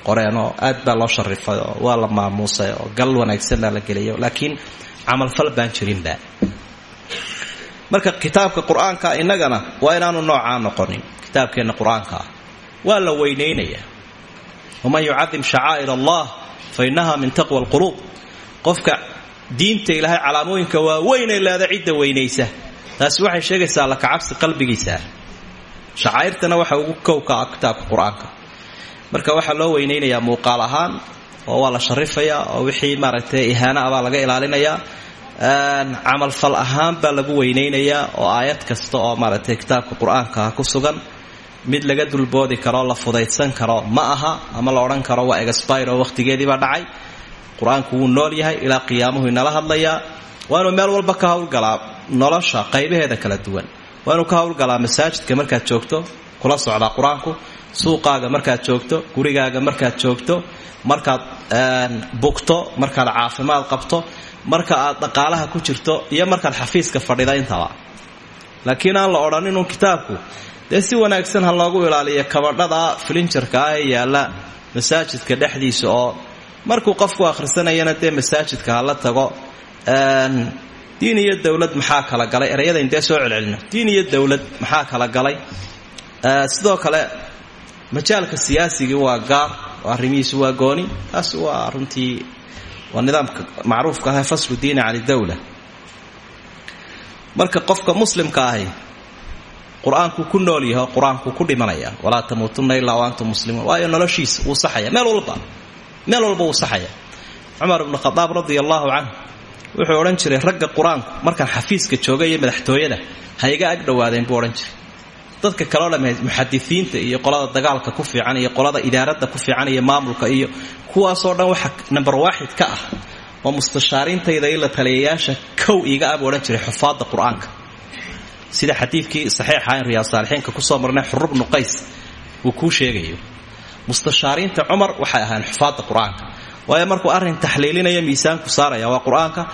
qoreenoo aad baa loo sharifay oo waa la maamuusay oo gal wanaagsan la geliyo laakiin camalfal baan jirinba marka kitaabka qur'aanka innagana waa inaanu noocaa noqonin kitaabkeenna qur'aanka waa la weynaynayaa waman yucadim shacaa'ir allah fa innaha min taqwa alquluub. Qofka diinta ilaahay calaamooyinka waa weynay leeda cidda weynaysa taasi waxay sheegaysaa la kacabsi qalbigiisa shacaa'irtana waxa ugu kowka ah kitaabka qur'aanka. Marka waxaa loo weynaynayaa muuqaal ahaan oo waa la sharifayaa oo wixii maaragtay ihaana ah baa laga ilaalinayaa camalfal ahaan baa lagu weynaynayaa oo aayad kasta oo maaragtay kitaabka qur'aanka ku sugan mid laga dulboodi karo la fudaydsan karo ma aha ama la odhan karo waa egasbyr oo wakhtigeediibaa dhacay. Qur'aanku wuu nool yahay ilaa qiyaamuhu inala hadlayaa waa inuu meel walba ka howlgalaa nolosha qaybaheeda kala duwan waa inuu ka howlgalaa masaajidka markaad joogto kula socdaa qur'aanku suuqaaga markaad joogto gurigaaga markaad joogto markaad bugto markaad caafimaad qabto marka aad dhaqaalaha ku jirto iyo markaad xafiiska fadhida intaba. Laakiin aan la odhan inuu kitaabku dee si wanaagsan ha loogu ilaaliyo kabadhada filinjarka ah ee yaalla dhexdiisa oo markuu qofku akhrisanayana dee masaajidka hala tago diin iyo dowlad maxaa kala galay? Ereyadayn dee soo celcelino diin iyo dowlad maxaa kala galay? Sidoo kale majaalka siyaasigii waa gaar oo waa gooni taas waa runtii waa nidaamka macruufka ah faslu diini can idowla marka qofka muslimka ahi qur'aanku ku nool yaho qur'aanku ku dhimanaya walaa tamuutunna ilaa wa antum muslimuun waayo noloshiisa wuu saxaya meel walba meel walba wuu saxaya. Cumar ibnu khadaab radia allaahu wuxuu odhan jiray ragga qur'aanku markaan xafiiska jooga iyo madaxtooyada ha iga ag dhowaadeen buu odhan jiray. Dadka kaleo dhamme muxadisiinta iyo qolada dagaalka ku fiican iyo qolada idaaradda ku fiican iyo maamulka iyo kuwaasoo dhan waxa namber waaxid ka ah oo mustashaariintayda ila taliyayaasha kow iiga ah buu odhan jiray xufaadda qur'aanka. Sida xadiidkii saxiixa in riyaad saalixiinka ku soo marnay xurub bnu qays uu kuu sheegayo. Mustashaariinta cumar waxay ahayn xufaadda qur'aanka waayo markuu arrin taxliilinaya miisaanku saaraya waa qur'aanka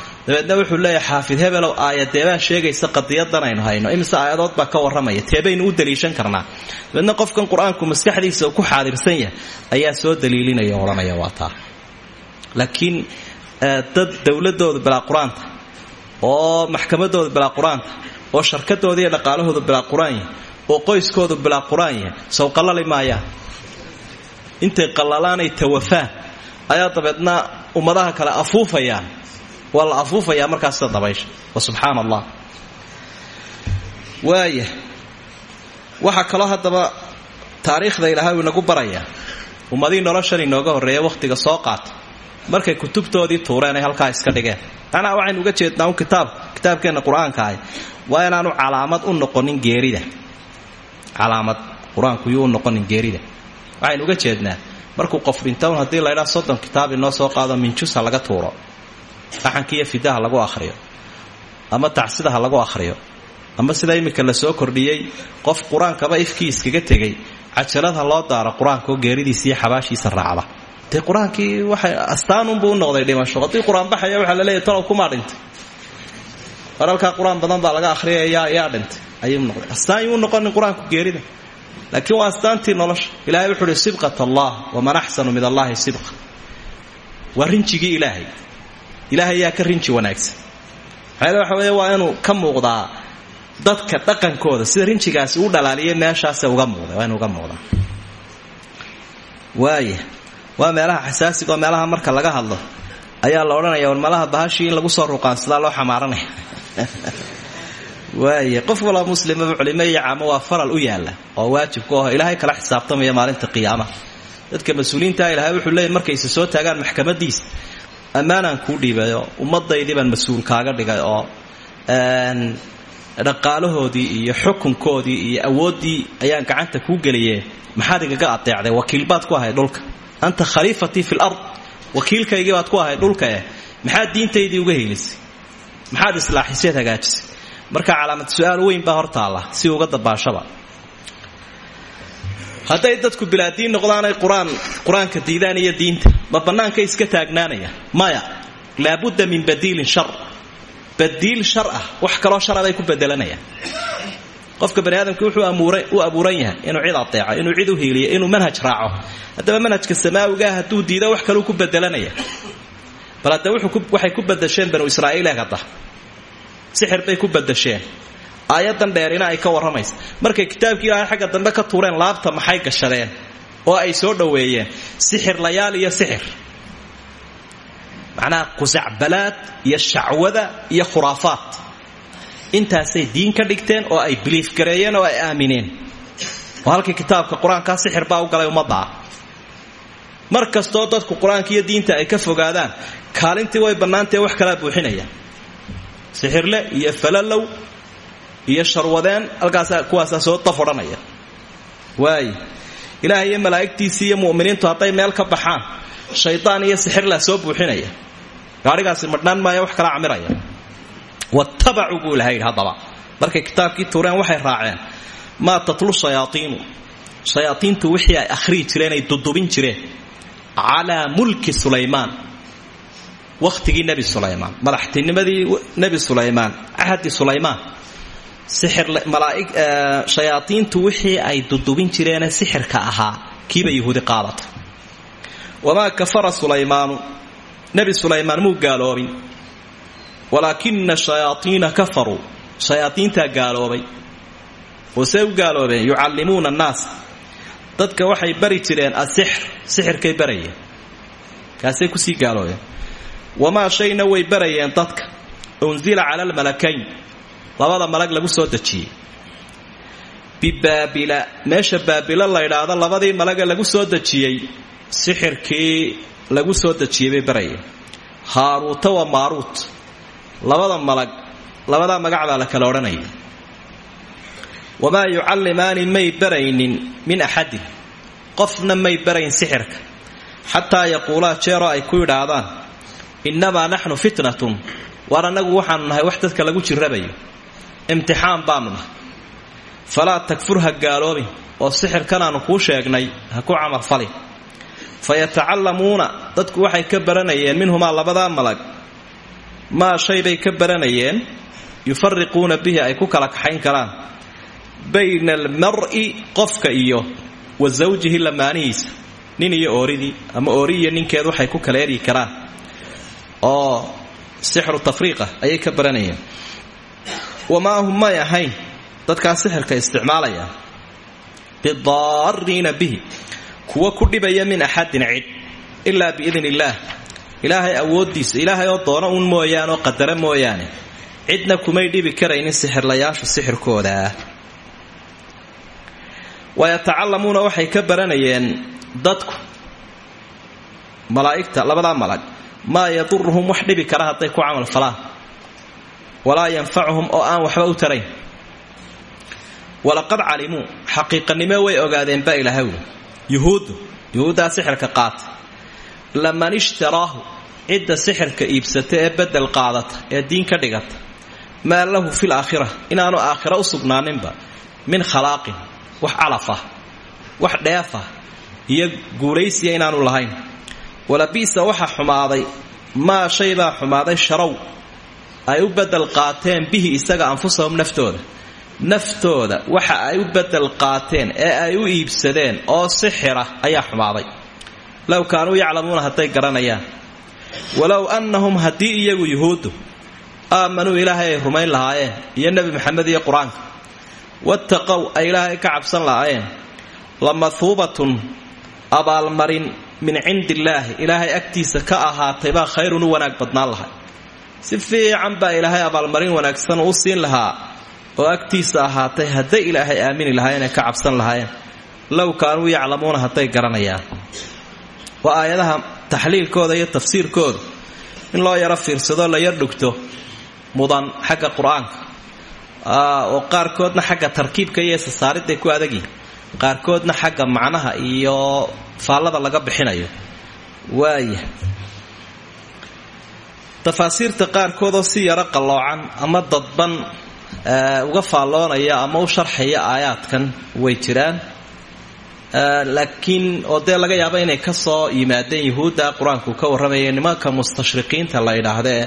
wuxuu leeyahay xaafid hebelow aayadeebaa sheegaysa qadiyadan aynu hayno. Imise aayadood baa ka warramaya teebaynu u daliishan karnaa. Dabeedna qofkan qur'aanku maskaxdiisa ku xaadirsan yahay ayaa soo daliilinaya o odhanaya laakiin dad dowladooda bilaa qur'aanta oo maxkamadooda bilaa qur'aanta oo sharkadooda iyo dhaqaalahooda bilaa qur'aan yahay oo qoyskoodu bilaa qur'aan yahay sow maayaan. Intay qallalaanay tawafaan ayaa dabeedna ummadaha kale afuufayaan. Waa la afuufayaa markaas sida dabaysha subxaan allah waaya waxaa kaloo haddaba taariikhda ilaahay uu inagu barayaa ummadii noloshan inooga horreeya wakhtiga soo qaata. Markay kutubtoodii tuureen ay halkaa iska dhigeen. Macnaha waxaynu uga jeednaa un kitaab kitaabkeenna qur'aanka ahay. Waa inaanu calaamad u noqonin geerida. Calaamad qur'aanku yuu noqonin geerida. Waxaynu uga jeednaa markuu qof dhintown haddii laydhaa soddon kitaab inoo soo qaado minjusa laga tuuro. Dhaxankiiyo fidaha lagu akhriyo. Ama tacsidaha lagu akhriyo. Ama sida iminka la soo kordhiyey qof qur'aankaba ifkii iskaga tegay cajalada loo daaro qur'aankaoo geeridiisa iyo xabaashiisa raacda. Dee qur'aankii waxay astaanunbuu u noqday dhimasho. Haddii qur'aan baxaya waxaa la leeyahy talow kumaa dhintay. Waralkaa qur'aan badan baa laga akhriyaya yaa yaa dhintay. Ayuu noqday. Astaan yuu noqonin qur'aanku geerida laakiin waa astaantii nolosha ilahay wuxu uhi sibqat allah waman axsanu min allahi sibqa waa rinjigii ilaahay. Ilaahay yaa ka rinji wanaagsan. Maxaale waxa weeye waa inuu ka muuqdaa dadka dhaqankooda sida rinjigaasi u dhalaaliyay meeshaase uga muuqda waa inu uga muuqdaa waaya waa meelaha xasaasiga oo meelaha marka laga hadlo ayaa la odhanaya war meelaha bahashii in lagu soo ruqaansadaa loo xamaaranaya waaya qof walba muslimaba culimo iyo waa faral u yaalla oo waajibku aho ilaahay kala xisaabtamaya maalinta qiyaamaha. Dadka mas'uuliyiintaa ilahay wuxuu leeyay markayse soo taagaan maxkamadiisa ammaanaan kuu dhiibayo ummadaydii baan kaaga dhigay oo dhaqaalahoodii iyo xukunkoodii iyo awooddii ayaan gacanta kuu geliyee maxaad igaga adeecday? Wakiil baad ku ahay dhulka. Anta khaliifatii fi lard wakiilkaygii baad ku ahay dhulka eh. Maxaad diintaydii uga helisay? Maxaad islaaxiseed hagaajisay marka calaamad su'aal weyn baa hortaalla si uga dabaashaba. Hadday dadku bilaadiin noqdaanay qur'aan qur'aanka iyo diinta ma bannaanka iska taagnaanaya? Maya laabudda min badiilin shar. Badiil shar ah wax kaloo shara bay ku bedelanayaan qofka bani aadamka wuxuu u abuuran yahay inuu cid adeeco inuu cid u hiiliyo inuu manhaj raaco. Haddaba manhajka samaawigaah hadduu diido wax kaleu ku bedelanaya bal hadda waxay ku badasheen banu israa'iil eegada sixir bay ku badasheen aayadan dheerina ay ka warramaysa. Markay kitaabkii ilaahay xagga dambe ka tuureen laabta maxay gashadeen oo ay soo dhoweeyeen. Sixir layaal iyo sixir. Macnaha qusacbalaad iyo shacwada iyo khuraafaad. Intaasay diin ka dhigteen oo ay biliif gareeyeen oo ay aamineen. Oo kitaabka qur'aankaa sixir baa u galay ummadda. Ah mar kastoo dadku qur'aanka iyo diinta ay ka fogaadaan kaalintii way bannaantae wax kalaa buuxinaya sixirle iyo falalow iyo sharwadeen halkaasa kuwaasaa soo daf odhanaya waay. Ilaahay iyo malaa'igtiisii iyo mu'miniintu hadday meel ka baxaan shaydaan iyo sixirlaa soo buuxinaya. Gaadhigaasi madhnaan maaya wax kala camiraya. Wattabacuu buu ilahay yidhi haddaba. Markay kitaabkii tuureen waxay raaceen maa tatlu shayaaiinu shayaaiintu wixii ay akhriyi jireen ay dudubin jireen. Calaa mulki sulaymaan wakhtigii nebi sulaymaan. Madaxtinimadii nebi sulaymaan. Cahdi sulaymaan. Shayaaiintu wixii ay dudubin jireene sixirka ahaa. Kiiba yahuudi qaadatay wamaa kafara sulaymaanu. Nebi sulaymaan muu gaaloobin. Walaakina shayaaiina kafaruu. Shayaaiintaa gaaloobay. Oo see u gaaloobeen? Yucallimuuna dadka waxay bari jireen asixr sixirkay barayeen. Kaasay ku sii gaaloobeen wamaa shayna way barayeen dadka unsila cala almalakayn labada malag lagu soo dejiyey bibaabila meesha baabila la ydhaahdo labadii malaga lagu soo dejiyey sixirkii lagu soo dejiyey bay barayeen haaruuta wa maaruut labada malag labadaa magac baa la kala odhanaya wamaa yucallimaani may baraynin min axadin qofna may barayn sixirka xataa yaquulaa jeeroo ay ku yidhaahdaan innamaa naxnu fitnatun waar annagu waxaanu nahay wax dadka lagu jirabayo imtixaan baanu nahay falaa takfur ha gaaloobin oo sixirkanaannu kuu sheegnay ha ku camalfalin fa yatacallamuuna dadku waxay ka baranayeen minhumaa labadaa malag maa shay bay ka baranayeen yufariquuna bihi ay ku kala kaxayn karaan bayna almar'i qofka iyo wa sawjihi lamaanihiisa nin iyo ooridii ama oori iyo ninkeed waxay ku kala eryi karaan oo sixru tafriiqa ayay ka baranayeen. Wamaa hum may ahayn? Dadkaa sixirka isticmaalaya. Bidaariina bihi. Kuwa ku dhibaya min axadin cid ilaa biidn illaah ilaahay awooddiisa ilaahay oo doono uun mooyaane oo qadara mooyaane. Cidna kumay dhibi karaynin sixirlayaashu sixirkoodaa wayatacallamuuna waxay ka baranayeen dadku malaa'igta labadaa malag maa yaduruhum wax dhibi kara hadday ku camal falaan. Walaa yanfacuhum oo aan waxba u tarayn. Walaqad calimuu xaqiiqanimo way ogaadeen baa ilaahay wi yuhuuddu yuhuuddaa sixirka qaata laman ishtaraahu cidda sixirka iibsata ee bedel qaadata ee diin ka dhigata. Maa lahu fil aakhira inaanu aakhira u sugnaaninba min khalaaqin wax calafah wax dheefah iyo guulaysiya inaanu lahayn walabi'sa waxa xumaaday maa shaybaa xumaaday sharow. Ay u bedel qaateen bihi isaga anfusahum naftooda. Naftooda waxa ay u bedel qaateen ee ay u iibsadeen oo sixira ayaa xumaaday. Low kaanuu yaclamuuna hadday garanayaan. Walow annahum haddii iyagu yuhuuddu aamanuu ilaahay ay rumayn lahaayeen iyo nebi maxamed iyo qur'aanka wattaqow ay ilaahay ka cabsan lahaayeen la mahuubatun abaalmarin min cindi illaahi ilaahay agtiisa ka ahaatay baa khayrun wanaag badnaan lahay. Si fiican baa ilaahay abaalmarin wanaagsan u siin lahaa oo agtiisa ahaatay hadday ilaahay aamini lahaayeen ay ka cabsan lahaayeen. Low kaanuu yaclamuuna hadday garanayaan. Waa aayadaha taxliilkooda iyo tafsiirkooda in loo yaro fiirsado la yar dhugto mudan xagga qur'aanka. Oo qaarkoodna xagga tarkiibka iyo isasaaridday ku adagyihin qaarkoodna xagga macnaha iyo faallada laga bixinayo. Waaya tafaasiirta qaarkoodoo si yaro qalloocan ama dadban uga faalloonaya ama u sharxaya aayaadkan way jiraan. Laakiin oo laga yaaba inay ka soo yimaadeen yuhuudda qur'aanku ka warramaya nimanka mustashriqiinta la yidhaahdee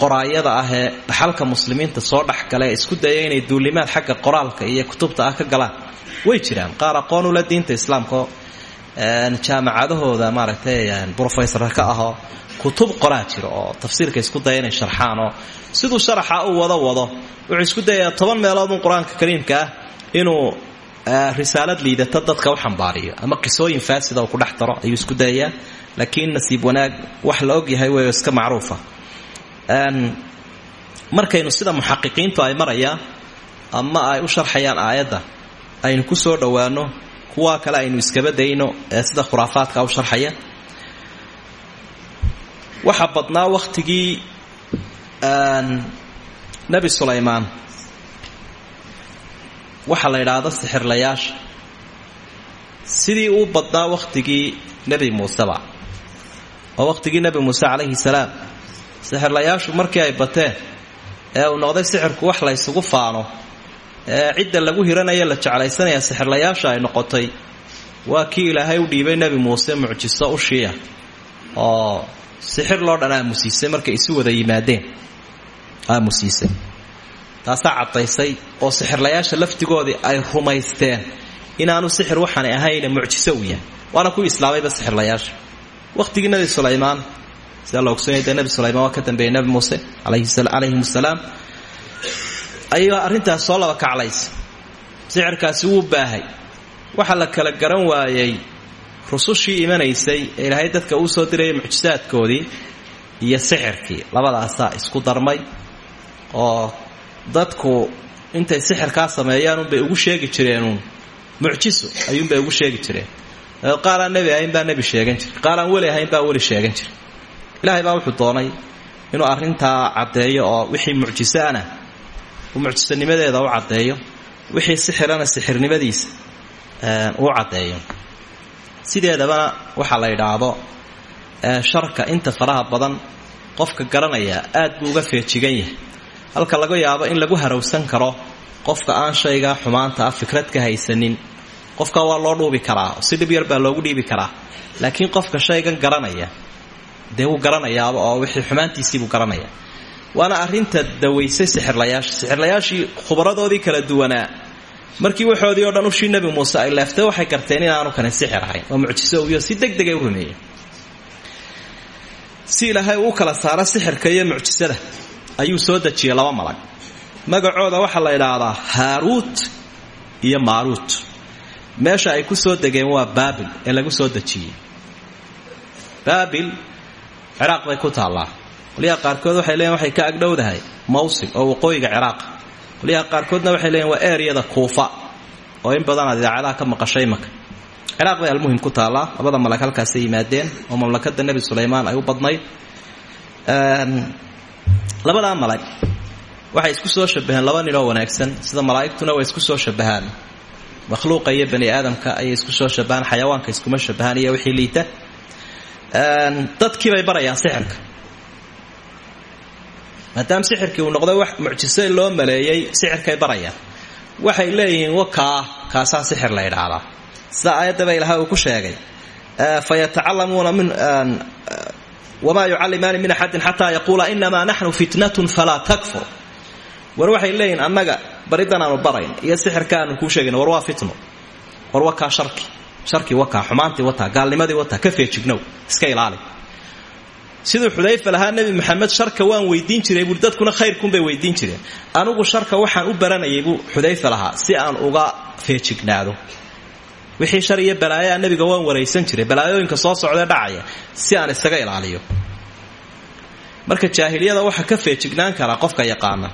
qoraayada ah ee dhaxalka muslimiinta soo dhexgala isku daya inay duulimaad xagga qoraalka iyo kutubta ah ka galaan. Way jiraan. Qaar aqoon ula diinta islaamkaoo jaamacadahooda maaragtay brofesor ka ahoo kutub qoraa jira oo tafsiirka isku daya inay sharxaan oo siduu sharaxa u wado wado wuxuu isku dayayaa toban meeloodun qur'aanka kariimka inuu risaalad liidata dadka u xambaariyo ama qisooyin faasida oo ku dhex ayuu isku dayayaa laakiin nasiib wanaag wax la ogyahay wey iska macruufa. Markaynu sida muxaqiqiintu ay marayaan ama ay u sharxayaan aayadda aynu ku soo dhowaano kuwa kale aynu iskaba dayno ee sida khuraafaadka u sharxaya. Waxaa badnaa wakhtigii nebi sulaymaan. Waxaa la yidhaahda sixirlayaasha. Sidii uu badnaa wakhtigii nebi muuseba. Oo wakhtigii nebi muuse calayhi salaam. Sixirlayaashu markii ay bateen ee uu noqday sixirku wax la ysugu faano cidda lagu hiranaya la jeclaysanaya sixirlayaasha ay noqotay. Waa kii ilaahay u dhiibay nebi muuse mucjiso u shiiya. Oo sixir loo dhan aamusiisay markay isu wada yimaadeen. Aamusiisay. Taasaa oo sixirlayaasha laftigoodii ay rumaysteen inaanu sixir waxaanay ahayne mucjiso u yahay. Waana kuwii islaamayba sixirlayaasha. Wakhtigii nebi sulaymaan sida la ogsoonaya dee nebi sulaymaan waa ka dambeeyey nebi muuse calayhim asalaam ayaa arrintaas soo laba kaclaysa sixirkaasi wuu baahay. Waxaa la kala garan waayey rusushii imanaysay ee ilaahay dadka uu soo dirayay mucjisaadkoodii iyo sixirkii labadaasaa isku darmay oo dadku intay sixirkaa sameeyaan unbay ugu sheegi jireenuun mucjiso ayuunbay ugu sheegi jireen. Qaar aan nebi ahayn baa nebi sheegan jira qaar aan weli ahayn baa weli sheegan jira ilaahay baa wuxuu doonay inuu arrintaa caddeeyo oo wixii mucjisoana uu mucjisonimadeeda u caddeeyo wixii sixirana sixirnimadiisa uu caddeeyo. Sideedabana waxaa la yidhaahdo sharka inta faraha badan qofka garanaya aad buu uga feejigan yahay. Halka laga yaabo in lagu harowsan karo qofka aan shaygaa xumaanta ah fikrad ka haysanin qofka waa loo dhuubi karaa si dhib yar baa loogu dhiibi karaa. Laakiin qofka shaygan garanaya dee wuu oo wixii xumaantiisiibuu garanaya waana arrinta dawaysay sixirlayaasha. Sixirlayaashii khubaradoodii kala duwanaa. Markii waxoodii oo dhan ushii nebi muuse ay leeftay waxay garteen inaanu kanin sixir ahayn oo mucjiso uyo si deg degay u rumeeyeen si ilaahay uu kala saaro sixirka iyo mucjisada ayuu soo dejiyey laba malag. Magacooda waxaa la idhaahdaa haaruut iyo maaruut. Meesha ay ku soo degeen waa baabil ee lagu soo dejiyey. Baabil ciraaq bay ku taallaa qolyaha qaarkood waxay leeyiin waxay ka agdhowdahay mawsil oo waqooyiga ciraaq. Qolyaha qaarkoodna waxay leeyiin waa eryada kuufa oo in badanaad idaacadaha ka maqashay maka ciraaq bay almuhim ku taallaa labada malag halkaasay yimaadeen oo mamlakada nebi sulaymaan ay u badnayd. Labadaa malag waxay isku soo shabaheen laba nin oo wanaagsan sida malaa'igtuna way isku soo shabahaan makhluuqa iyo bani aadamka ayay isku soo shabahaan xayawaanka iskuma shabahaan iyo wixii liita. Dadkii bay barayaan sixirka maadaama sixirkii uu noqday wax mucjise loo maleeyey sixirkay barayaan. Waxay leeyihiin wakaa kaasaa sixir la idhaahdaa sida aayaddaba ilaha ku sheegay fayatacalamuuna min wamaa yucallimaani min axadin xataa yaquula inamaa naxnu fitnatun falaa takfur. War waxay leeyihiin annaga baridan barayn iyo sixirka aanu kuu war waa fitno. War wakaa sharki sharkii wakaa xumaantii wataa gaalnimadii wataa ka feejignow iska ilaali siduu xudayfa lahaa nebi maxamed sharka waan weydiin jiray buui dadkuna khayrkunbay weydiin jireen. Anugu sharka waxaan u baranayay buu xudayfa lahaa si aan uga feejignaado. Wixii shar iyo balaayaa waan waraysan jiray balaayooyinka soo socdee dhacaya si aan isaga ilaaliyo. Marka jaahiliyada waxaa ka feejignaan karaa qofka yaqaana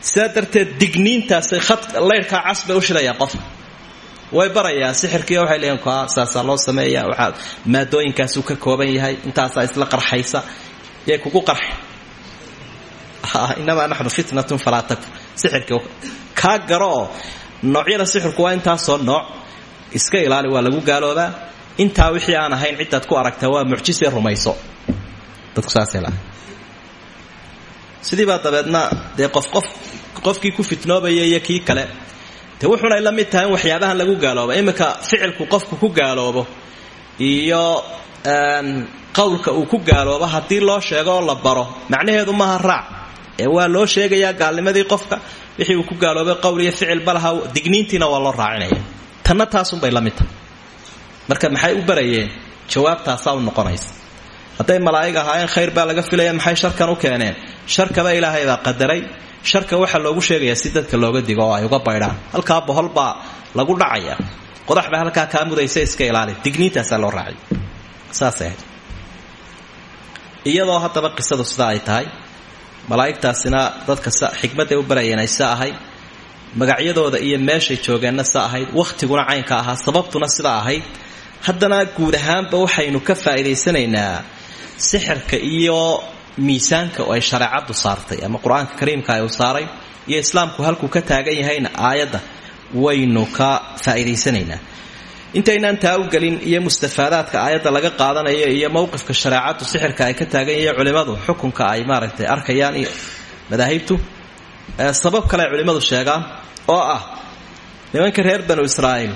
sidaa darteed digniintaasay laydhkaa cas bay u shidayaan qofka way barayaan sixirkiiyo waxay leeyiin ka saasaa loo sameeya waxaa maadooyinkaasuu ka kooban yahay intaasaa isla qarxaysa yay kugu qarxay inamaa naxnu fitnatun falaa takfur sixirkii kaa garo oo noocyada sixirku waa intaasoo nooc iska ilaali waa lagu gaaloobaa intaa wixii aan ahayn cidaad ku aragtaa waa mucjise rumayso. Dadku saasay lahay sidiibaa dabeedna dee qof qof qofkii ku fitnoobaya iyo kale de wuxunay la mid tahay in waxyaabahan lagu gaaloobo iminka ficilku qofku ku gaaloobo iyo qowlka uu ku gaaloobo haddii loo sheego oo la baro. Macnaheedu maaha raac. Ee waa loo sheegayaa gaalnimadii qofka wixii uu ku gaaloobay qowl iyo ficil balaha digniintiina waa loo raacinaya. Tanna taasunbay la mid tahay. Marka maxay u barayeen? Jawaabtaasaa u noqonaysa. Hadday malaa'ig ahaayeen khayr baa laga filaya maxay sharkan u keeneen? Sharkaba ilaahay baa qadaray sharka waxaa loogu sheegayaa si dadka looga digo oo ay uga baydhaan. Halkaa bohol baa lagu dhacaya. Qodax baa halkaa kaa mudaysa iska ilaali. Digniintaasaa loo raaciy saasay ahayd iyadoo haddaba qisadu sidaa ay tahay malaa'igtaasina dadka xikmadday u barayeen ay sa ahayd magacyadooda iyo meeshay joogeenna sa ahayd wakhtiguna caynka ahaa sababtuna sidaa ahayd haddana guud ahaanba waxaynu ka faa'iidaysanaynaa sixirka iyo miisaanka oo ay shareecaddu saartay ama qur'aanka kariimka ay uu saaray iyo islaamku halkuu ka taagan yahayna aayadda waynu ka faa'iidaysanaynaa. Intaynaan taa u gelin iyo mustafaadaadka aayadda laga qaadanayo iyo mowqifka shareecaddu sixirka ay ka taagan yahay culimmadu xukunka ay maaragtay arkayaan iyo madaahibtu sabab kale ay culimmadu oo ah nimanka reer banu israa'iil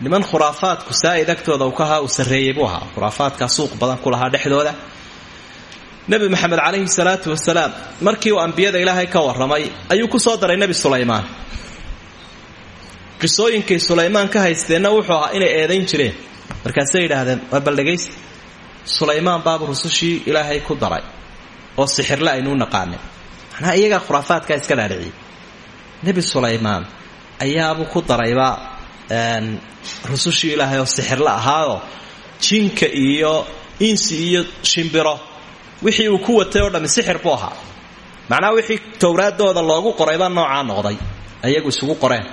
niman khuraafaadku saa'id agtooda uu ka ahaa uu sarreeyey buu ahaa. Khuraafaadkaa suuq badan ku lahaa dhexdooda nebi maxamed calayhi salaatu wasalaam markii uu ambiyada ilaahay ka warramay ayuu ku soo daray nebi sulaymaan. Qisooyinkay sulaymaan ka haysteenna wuxuu ahaa inay eedayn jireen. Markaasay yidhaahdeen waa baldhegaysta sulaymaan baabu rusushii ilaahay ku daray oo sixirle aynuu naqaanin macnaha iyagaa khuraafaadkaa iska dhaadhiciyey nebi sulaymaan ayaabuu ku darayba rusushii ilaahay oo sixirle ahaayoo jinka iyo insi iyo shimbiro wixii uu ku watay oo dhammi sixir buu ahaa. Macnaha wixii towraadooda loogu qoraybaa noocaa noqday ayagu isugu qoreen.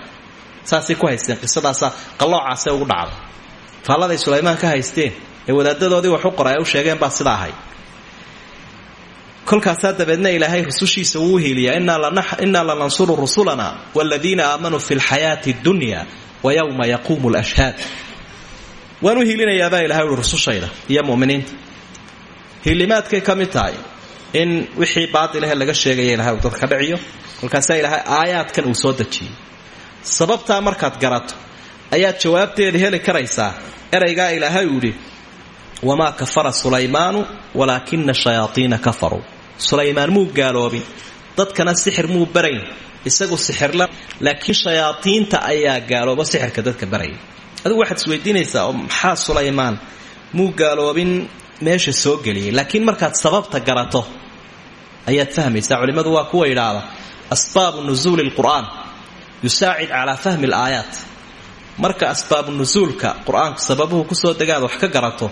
Saasay ku haysteen qisadaasa qalloocaasay ugu dhacday. Faalladay sulaymaan ka haysteen ee wadaadadoodii wax u qoray ay u sheegeen baa sidaa ahay. Kolkaasaa dabeedna ilaahay rusushiisa wuu hiiliyaa innaa lanansuru rusulana waaladiina aamanuu fi lxayaati addunya wa yowma yaquumu lashhaad waan u hiilinayaabaa rusushayda iyo muminiinta hiilimaadkay ka mid tahay in wixii baadilahe laga sheegaya ilahay uu dadka dhiciyo kolkaasaa ilaahay aayaadkan uu soo dejiyey. Sababtaa markaad garato ayaad jawaabteeda heli karaysaa eraygaa ilaahay uu yidhi wamaa kafara sulaymaanu walaakina shayaaiina kafaruu sulaymaan muu gaaloobin dadkana sixir muu barayn isagu sixirla laakiin shayaaiinta ayaa gaalooba sixirka dadka baraya. Adigu waxaad isweydiinaysaa maxaa sulaymaan muu gaaloobin meesha soo geliyay laakiin markaad sababta garato ayaad fahmaysaa. Culimmadu waa kuwa idhaahda asbaabu nusuuli lqur'aan yusaacid calaa fahmi alaayaat marka asbaabu nusuulka qur'aanku sababuhu ku soo degaad wax ka garato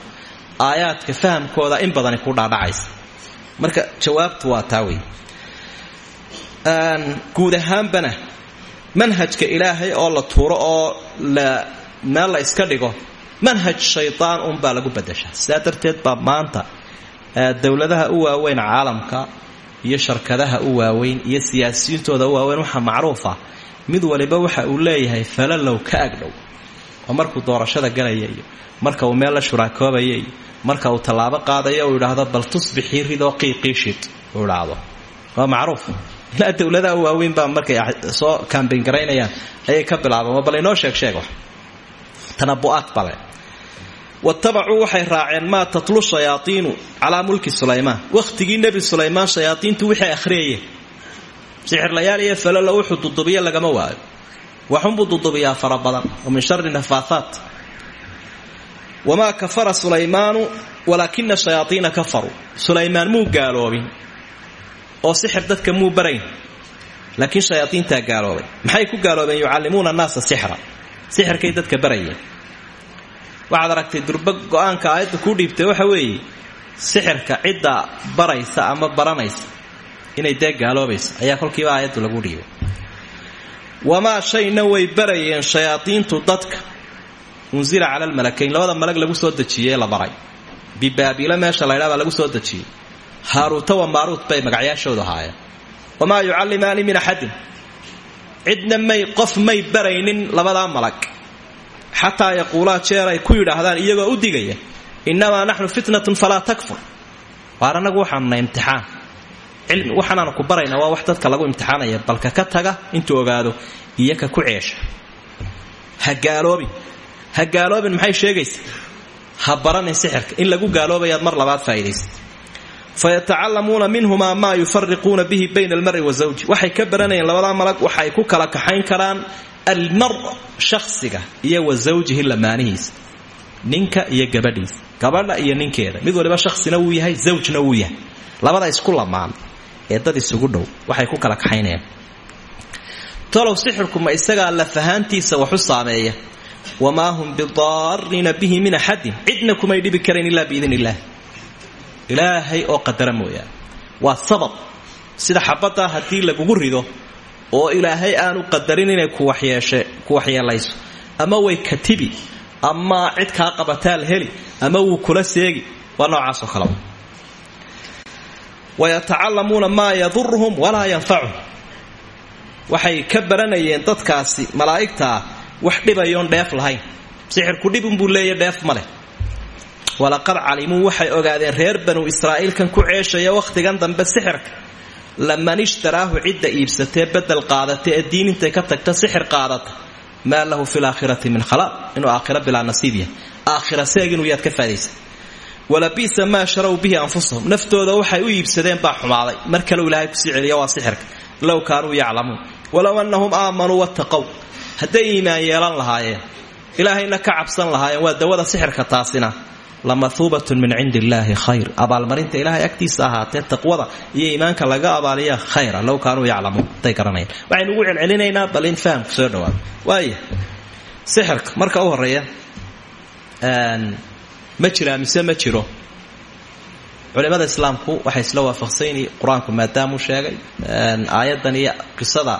aayaadka fahamkooda in badani ku dhaadhacaysa. Marka jawaabtu waa taa wey guud ahaanbana manhajka ilaahay oo la tuuro oo meel la iska dhigo manhaj shaydaan unbaa lagu badashaa sidaa baa maanta dowladaha u waaweyn caalamka iyo sharkadaha u waaweyn iyo siyaasiyiintooda waaweyn waxaa macruufa. Mid waliba waxa uu leeyahay falalow ka agdhow. Oo doorashada galaya iyo marka uu meel la shuraakoobaya iyo marka uu tallaabo qaadayo uu idhaahdo bal tusbixii ridoo qiiqiishid uu idhaahdo waa macruuf. Ilaa dowladaha waaweyn baa markay soo kambayn garaynayaan ayay ka bilaabaan bal inoo sheeg sheeg wax. Tanabu'aad bale watabacuu waxay raaceen maa tatlu shayaaiinu calaa mulki sulaymaan. Wakhtigii nebi sulaymaan shayaaiintu wixay akhriyayeen. Sixirlayaal iyo falalo wuxuu dudubiya lagama waayo. Waxunbuu dudubiyaa fara badan wa min shari nafaathaat wamaa kafara sulaymaanu walaakina shayaaiina kafaruu sulaymaan muu gaaloobin? Oo sixir dadka muu barayn? Laakiin shayaaiintaa gaaloobay. Maxay ku gaaloobeen yucallimuuna annaasa sixra? Sixirkay dadka barayeen waxaad aragtay durba go'aanka aayadda kuu dhiibtay waxa weeye sixirka cidda baraysa ama baranaysa inay dee gaaloobaysa ayaa kolkiiba aayaddu lagu dhiibay. Wamaa shayna way barayeen shayaadiintu dadka. Unsila cala almalakayn labada malag lagu soo dejiyey la baray. Bibaabila meesha laydhaa baa lagu soo dejiyey. Haaruuta wa maaruut bay magacyaashoodu ahaayeen wamaa yucallimaani min axadin. Cidna may qof may baraynin labadaa malag xataa yaquulaa jeer ay ku yidhaahdaan iyagoo u digaya innamaa naxnu fitnatun falaa takfur. Waar annagu imtixaan. Cilmi waxaanaanu ku barayna waa wax dadka lagu imtixaanaya balka ka taga intuu ogaado iyo ku ceesha. Ha gaaloobin. Maxay sheegaysa? Ha sixirka. In lagu gaaloobayaad mar labaad faa'idaysa fayatacallamuuna minhumaa maa yufariquuna bihi bayna almari wa zawji. Waxay ka baranayeen labadaa malag waxay ku kala kaxayn karaan almar shakhsiga iyo wa zawjihi lamaanihiisa ninka iyo gabadhiisa gabadha iyo ninkeeda mid waliba shakhsina wuu yahay zawjna wuu yahay labada isku lamaan ee dad isugu dhow waxay ku kala kaxaynayaan talow sixirku ma isagaa lafahaantiisa waxu saameeya wamaa hum bidaariina bihi min axadin cidna kumay dhibi karayn ilaa biidn illaah ilaahay oo qadara mooyaane waa sabab lagugu rido oo ilaahay aanu qadarin inay ku waxyeelayso ama way katibi ama cid kaa qabataal heli ama wuu kula seegi waa noocaasoo kaleba wayatacallamuuna maa yaduruhum walaa yanfacuhum waxay ka baranayeen dadkaasi malaa'igtaa wax dhibayoon dheef lahayn. Sixirku dhibunbuu leeya dheef ma leh. Walaqad calimuu waxay ogaadeen reer banu israa'iilkan ku ceeshaya wakhtigan dambe sixirka laman ishtaraahu cidda iibsatee bedel qaadata ee diin ka tagta sixir qaadata maa lahu fi laakhirati min khalaaq inuu aakhira bilaa nasiib yahay aakhira seeg inuu yaad ka faadaysa walabiisa maa sharow bihi anfusahum naftooda waxay u iibsadeen baa xumaaday mar kaleu ilaahay ku sii celiya waa sixirka low kaanuu yaclamuun walow annahum aamanuu wattaqow hadday iimaan yeelan lahaayeen ilaahayna ka cabsan lahaayeen waa dawada sixirka taasina lamahuubatun min cindi illaahi khayr. Abaalmarinta ilaahay agtiisa ahaatee taqwada iyo iimaanka laga abaaliya khayra low kaanuu yaclamuun haday garanayaan waxaynu ugu celcelinaynaa bal in fahamku soo dhawaado. Waaya sixirka marka u horreeya ma jiraa mise ma jiro. Culimada islaamku waxay isla waafaqsanyini qur'aanku maadaamuu sheegay aayadan iyo qisada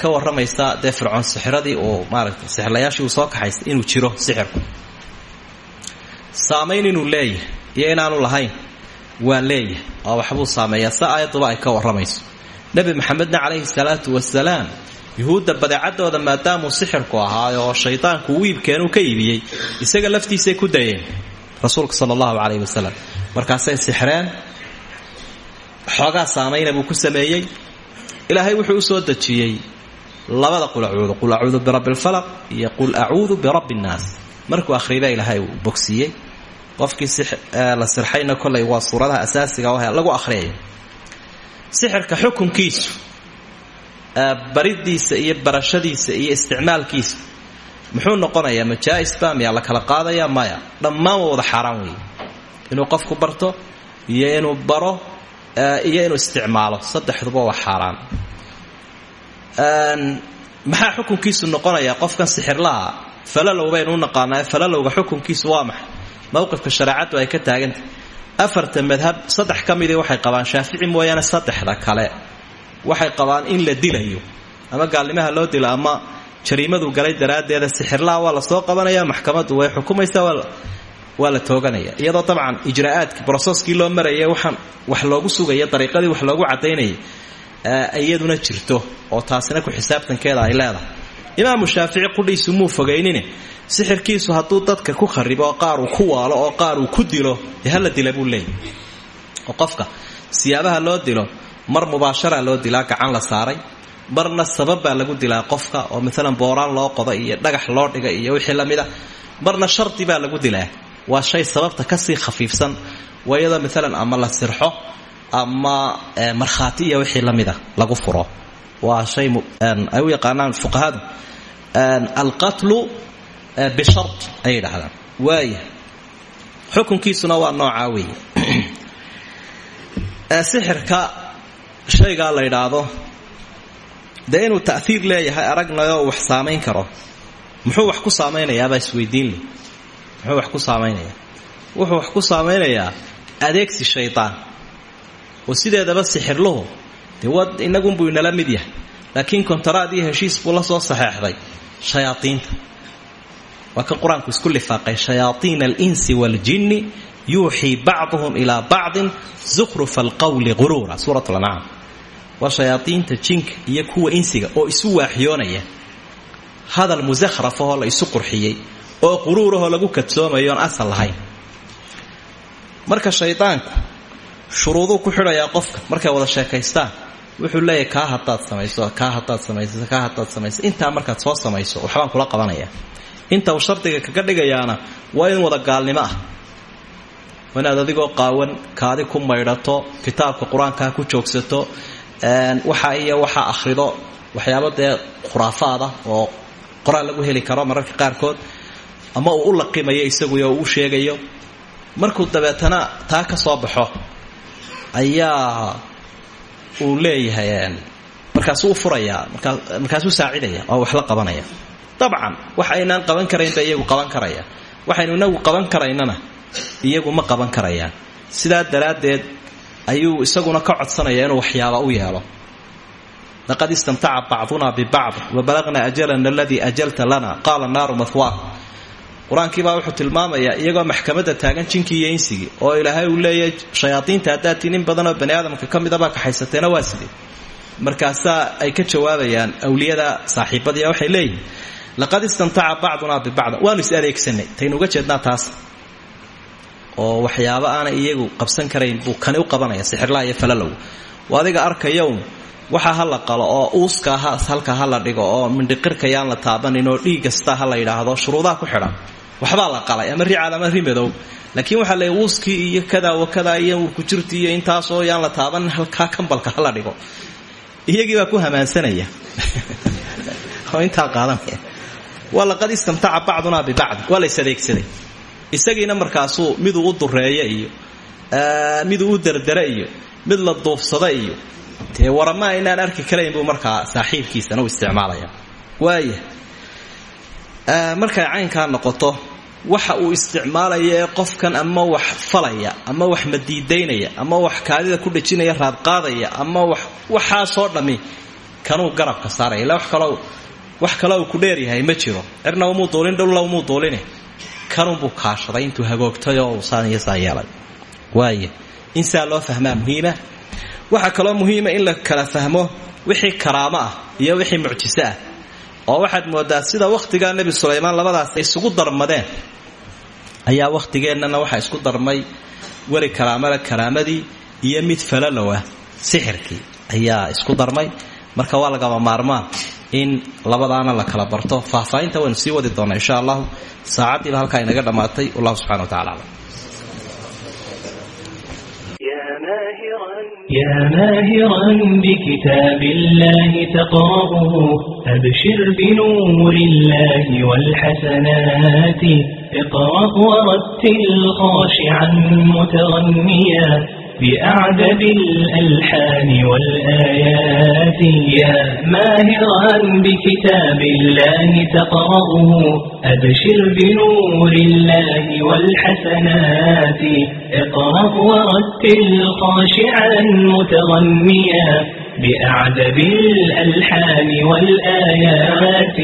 ka waramaysa dee fircoon sixiradii uu maaragtay sixirlayaashii uu soo kaxaystay inuu jiro sixirku saamayn inuu leeyahay iyo inaanu lahayn waa leeyahay oo waxbuu saameeyaa sa aayaduba ay ka warramayso. Nebi maxamedna calayhi salaatu wasalaam yuhuudda badeecadooda maadaamuu sixirku ahaa oo shaydaanku uu iibkeenuu ka iibiyey isaga laftiisay ku dayeen rasuulka sala allahu calayhi wasalam markaasay sixreen xoogaa saamayna buu ku sameeyey. Ilaahay wuxuu u soo dejiyey labada qul acuudu qul acuudu birabbi lfalaq iyo qul acuudu birabbi nnaas markuu akhriba ilaahay uu bogsiiyey. Qofkii la sirxayna kolay waa suuradaha asaasiga ah lagu akhriyayo sixirka xukunkiisu baridiisa iyo barashadiisa iyo isticmaalkiisa muxuu noqonayaa majaais ba miyaa la kala qaadaya maya. Dhammaan waa wada xaaraan weeye. Inuu qofku barto iyo inuu baro iyo inuu isticmaalo. Saddexduba waa xaaraan maxaa xukunkiisu noqonayaa? Qofkan sixirlaha falalow baynu u naqaanaa falalowga xukunkiisu waa maxay? Mowqifka shareecaddu ay ka taagantah afarta madhab saddex ka midii waxay qabaan shaafici mooyaane saddexda kale. Waxay qabaan in la dilayo. Ama gaalnimaha loo dilo ama jariimadu galay daraaddeeda sixirlaha waa la soo qabanaya maxkamaddu way xukumaysaa waa la tooganaya. Iyadoo dabcan ijraa'aadkii broseskii loo marayay waxaan wax loogu sugaya dariiqadii wax loogu cadaynayay iyaduna jirto oo taasina ku xisaabtankeeda ay leedahay imaamu shaafici qudhiisu muu fogaynine sixirkiisu hadduu dadka ku kharibo qaar uu ku waalo oo qaar uu ku dilo dee hala dila qofka siyaabaha loo dilo mar mubaashara loo dilaa gacan la saaray marna sabab baa lagu dilaa qofka oo maalan booraan loo qoda iyo dhagax loo dhiga iyo wixii lamida marna shardi baa lagu dilaa. Waa shay sababta ka sii khafiifsan wayadoo maalan ama la sirxo ama markhaati iyo wixii lamida lagu furo. Waa shay ay u yaqaanaan fuqahadu alqatlu bishar ayay yidhahdaan waaya xukunkiisuna waa noocaa weeye. Sixirka shaygaa la yidhaahdo dee inuu leeyahay aragnayoo wax saamayn karo muxuu wax ku saamaynayaabaa isweydiin leh muxuu wax ku saamaynayaa wuxuu wax ku saamaynayaa adeegsi shaydaan oo sideedaba sixirluhu dee wad inagunbuu inala mid yahay. Laakiin kontaraad heshiis buu la shayaaiinta waa kan qur'aanku isku lifaaqay shayaaiina alinsi waaljinni yuuxii bacduhum ilaa bacdin zukhrufa alqawli quruura suurat lancaam waa shayaaiinta jinka iyo kuwa insiga oo isu waaxyoonaya. Hadal musakhrafahoo la isu qurxiyey oo quruurahoo lagu kadsoomayo oon asal lahayn. Marka shaydaanku shuruuduu ku xidhayaa qofka markay wada sheekaystaan wuxuu leeyahay kaa hadaad samayso kaa hadaad samayso kaa hadaad samayso. Intaa markaad soo samayso waxbaan kula qabanaya. Inta uu shardiga kaga dhigayaana waa in wada gaalnimo ah. Waa adigoo qaawan kaadi ku maydhato kitaabka qur'aankaa ku joogsato waxa iyo waxa akhrido waxyaabo dee khuraafaada oo qoraal lagu heli karo mararka qaarkood ama uu u laqimayo isaguyo uu sheegayo. Markuu dabeetana taa ka soo baxo ayaa uu leeyahay markaasuu furayaa markaasuu saacidaya oo wax la qabanaya. Dabcan wax aynaan qaban karaynba iyagu qaban karaya waxaynu inagu qaban karaynana iyagu ma qaban karayaan. Sidaa daraaddeed ayuu isaguna ka codsanaya inuu waxyaaba u yeelo. Laqad istamtaca bacduna bibacd wabalaqnaa ajalana aladii ajalta lana qaala naaru mahwaak qur'aankiibaa wuxuu tilmaamayaa iyagoo maxkamadda taagan jinkii iyo oo ilaahay uu leeyahay shayaadiinta haddaad tiin in badanoo bani aadamka ka midabaa kaxaysateena waa sidee markaasaa ay ka jawaabayaan awliyada saaxiibadii waxay leeyihiin laqad istamtaca bacdunaa bibacd. Waanu is adeegsanay taynu uga jeednaa taas. Oo waxyaabo aanay iyagu qabsan karayn buu kani u qabanaya sixirlaha iyo falalow adiga arkayown waxa ha la qalo oo uuska halka ha la dhigo oo mindhiqirkayaan la taabanin oo dhiig kasta ha shuruudaha ku xidhan waxbaa la qalay ama ricaad ama rimadow. Laakiin waxaa leey uuskii iyo kada wa kada iyo urkujirti iyo intaasoo yaan la taabanin halkaa kambalka ha la dhigo. Iyagii baa ku hamaansanaya oo intaa qaadanaya waa laqad istamtaca bacdunaa bibacd waa la is adeegsaday. Isagiina markaasuu miduu u dureeyo iyo miduu u dardara iyo mid la duufsada iyo. Dee warama inaan arki karayn buu markaa saaxiibkiisana u isticmaalaya. Waaya markay caynkaa noqoto waxa uu isticmaalaya ee qofkan ama wax falaya ama wax madiidaynaya ama wax kaadida ku dhajinaya raadqaadaya ama wax waxaasoo dhammi kanuu garabka saaraya. Illa wax kaloo uu ku dheeryahay ma jiro. Cirna umuu duulin dhowla umuu duuline kanunbuu kaashaday intuu hagoogtay oo uu saan iyo saa yeelay. Waaya in saa loo fahmaa muhiima? Waxaa kaloo muhiima in la kala fahmo wixii karaamo ah iyo wixii mucjiso ah oo waxaad moodaa sida wakhtigaa nebi sulaymaan labadaas isugu darmadeen. Ayaa wakhtigeennana waxaa isku darmay weri karaamada karaamadii iyo mid falalowa sixirkii ayaa isku darmay. Marka waa lagama maarmaan in labadaana la kala barto. Faahfaahinta waynu sii wadi doonaa insha allahu. Saacaddiiba halkaa inaga dhammaatay wallahu subxana wa tacala aclam
يا ماهرا بكتاب الله تقرأه أبشر بنور الله والحسنات اقرأ ورتل خاشعا متغنيا بأعدد الألحان والآيات يا ماهرا بكتاب الله تقرأه أبشر بنور الله والحسنات اقرأ ورتل خاشعا متغميا بأعدب الألحان والآيات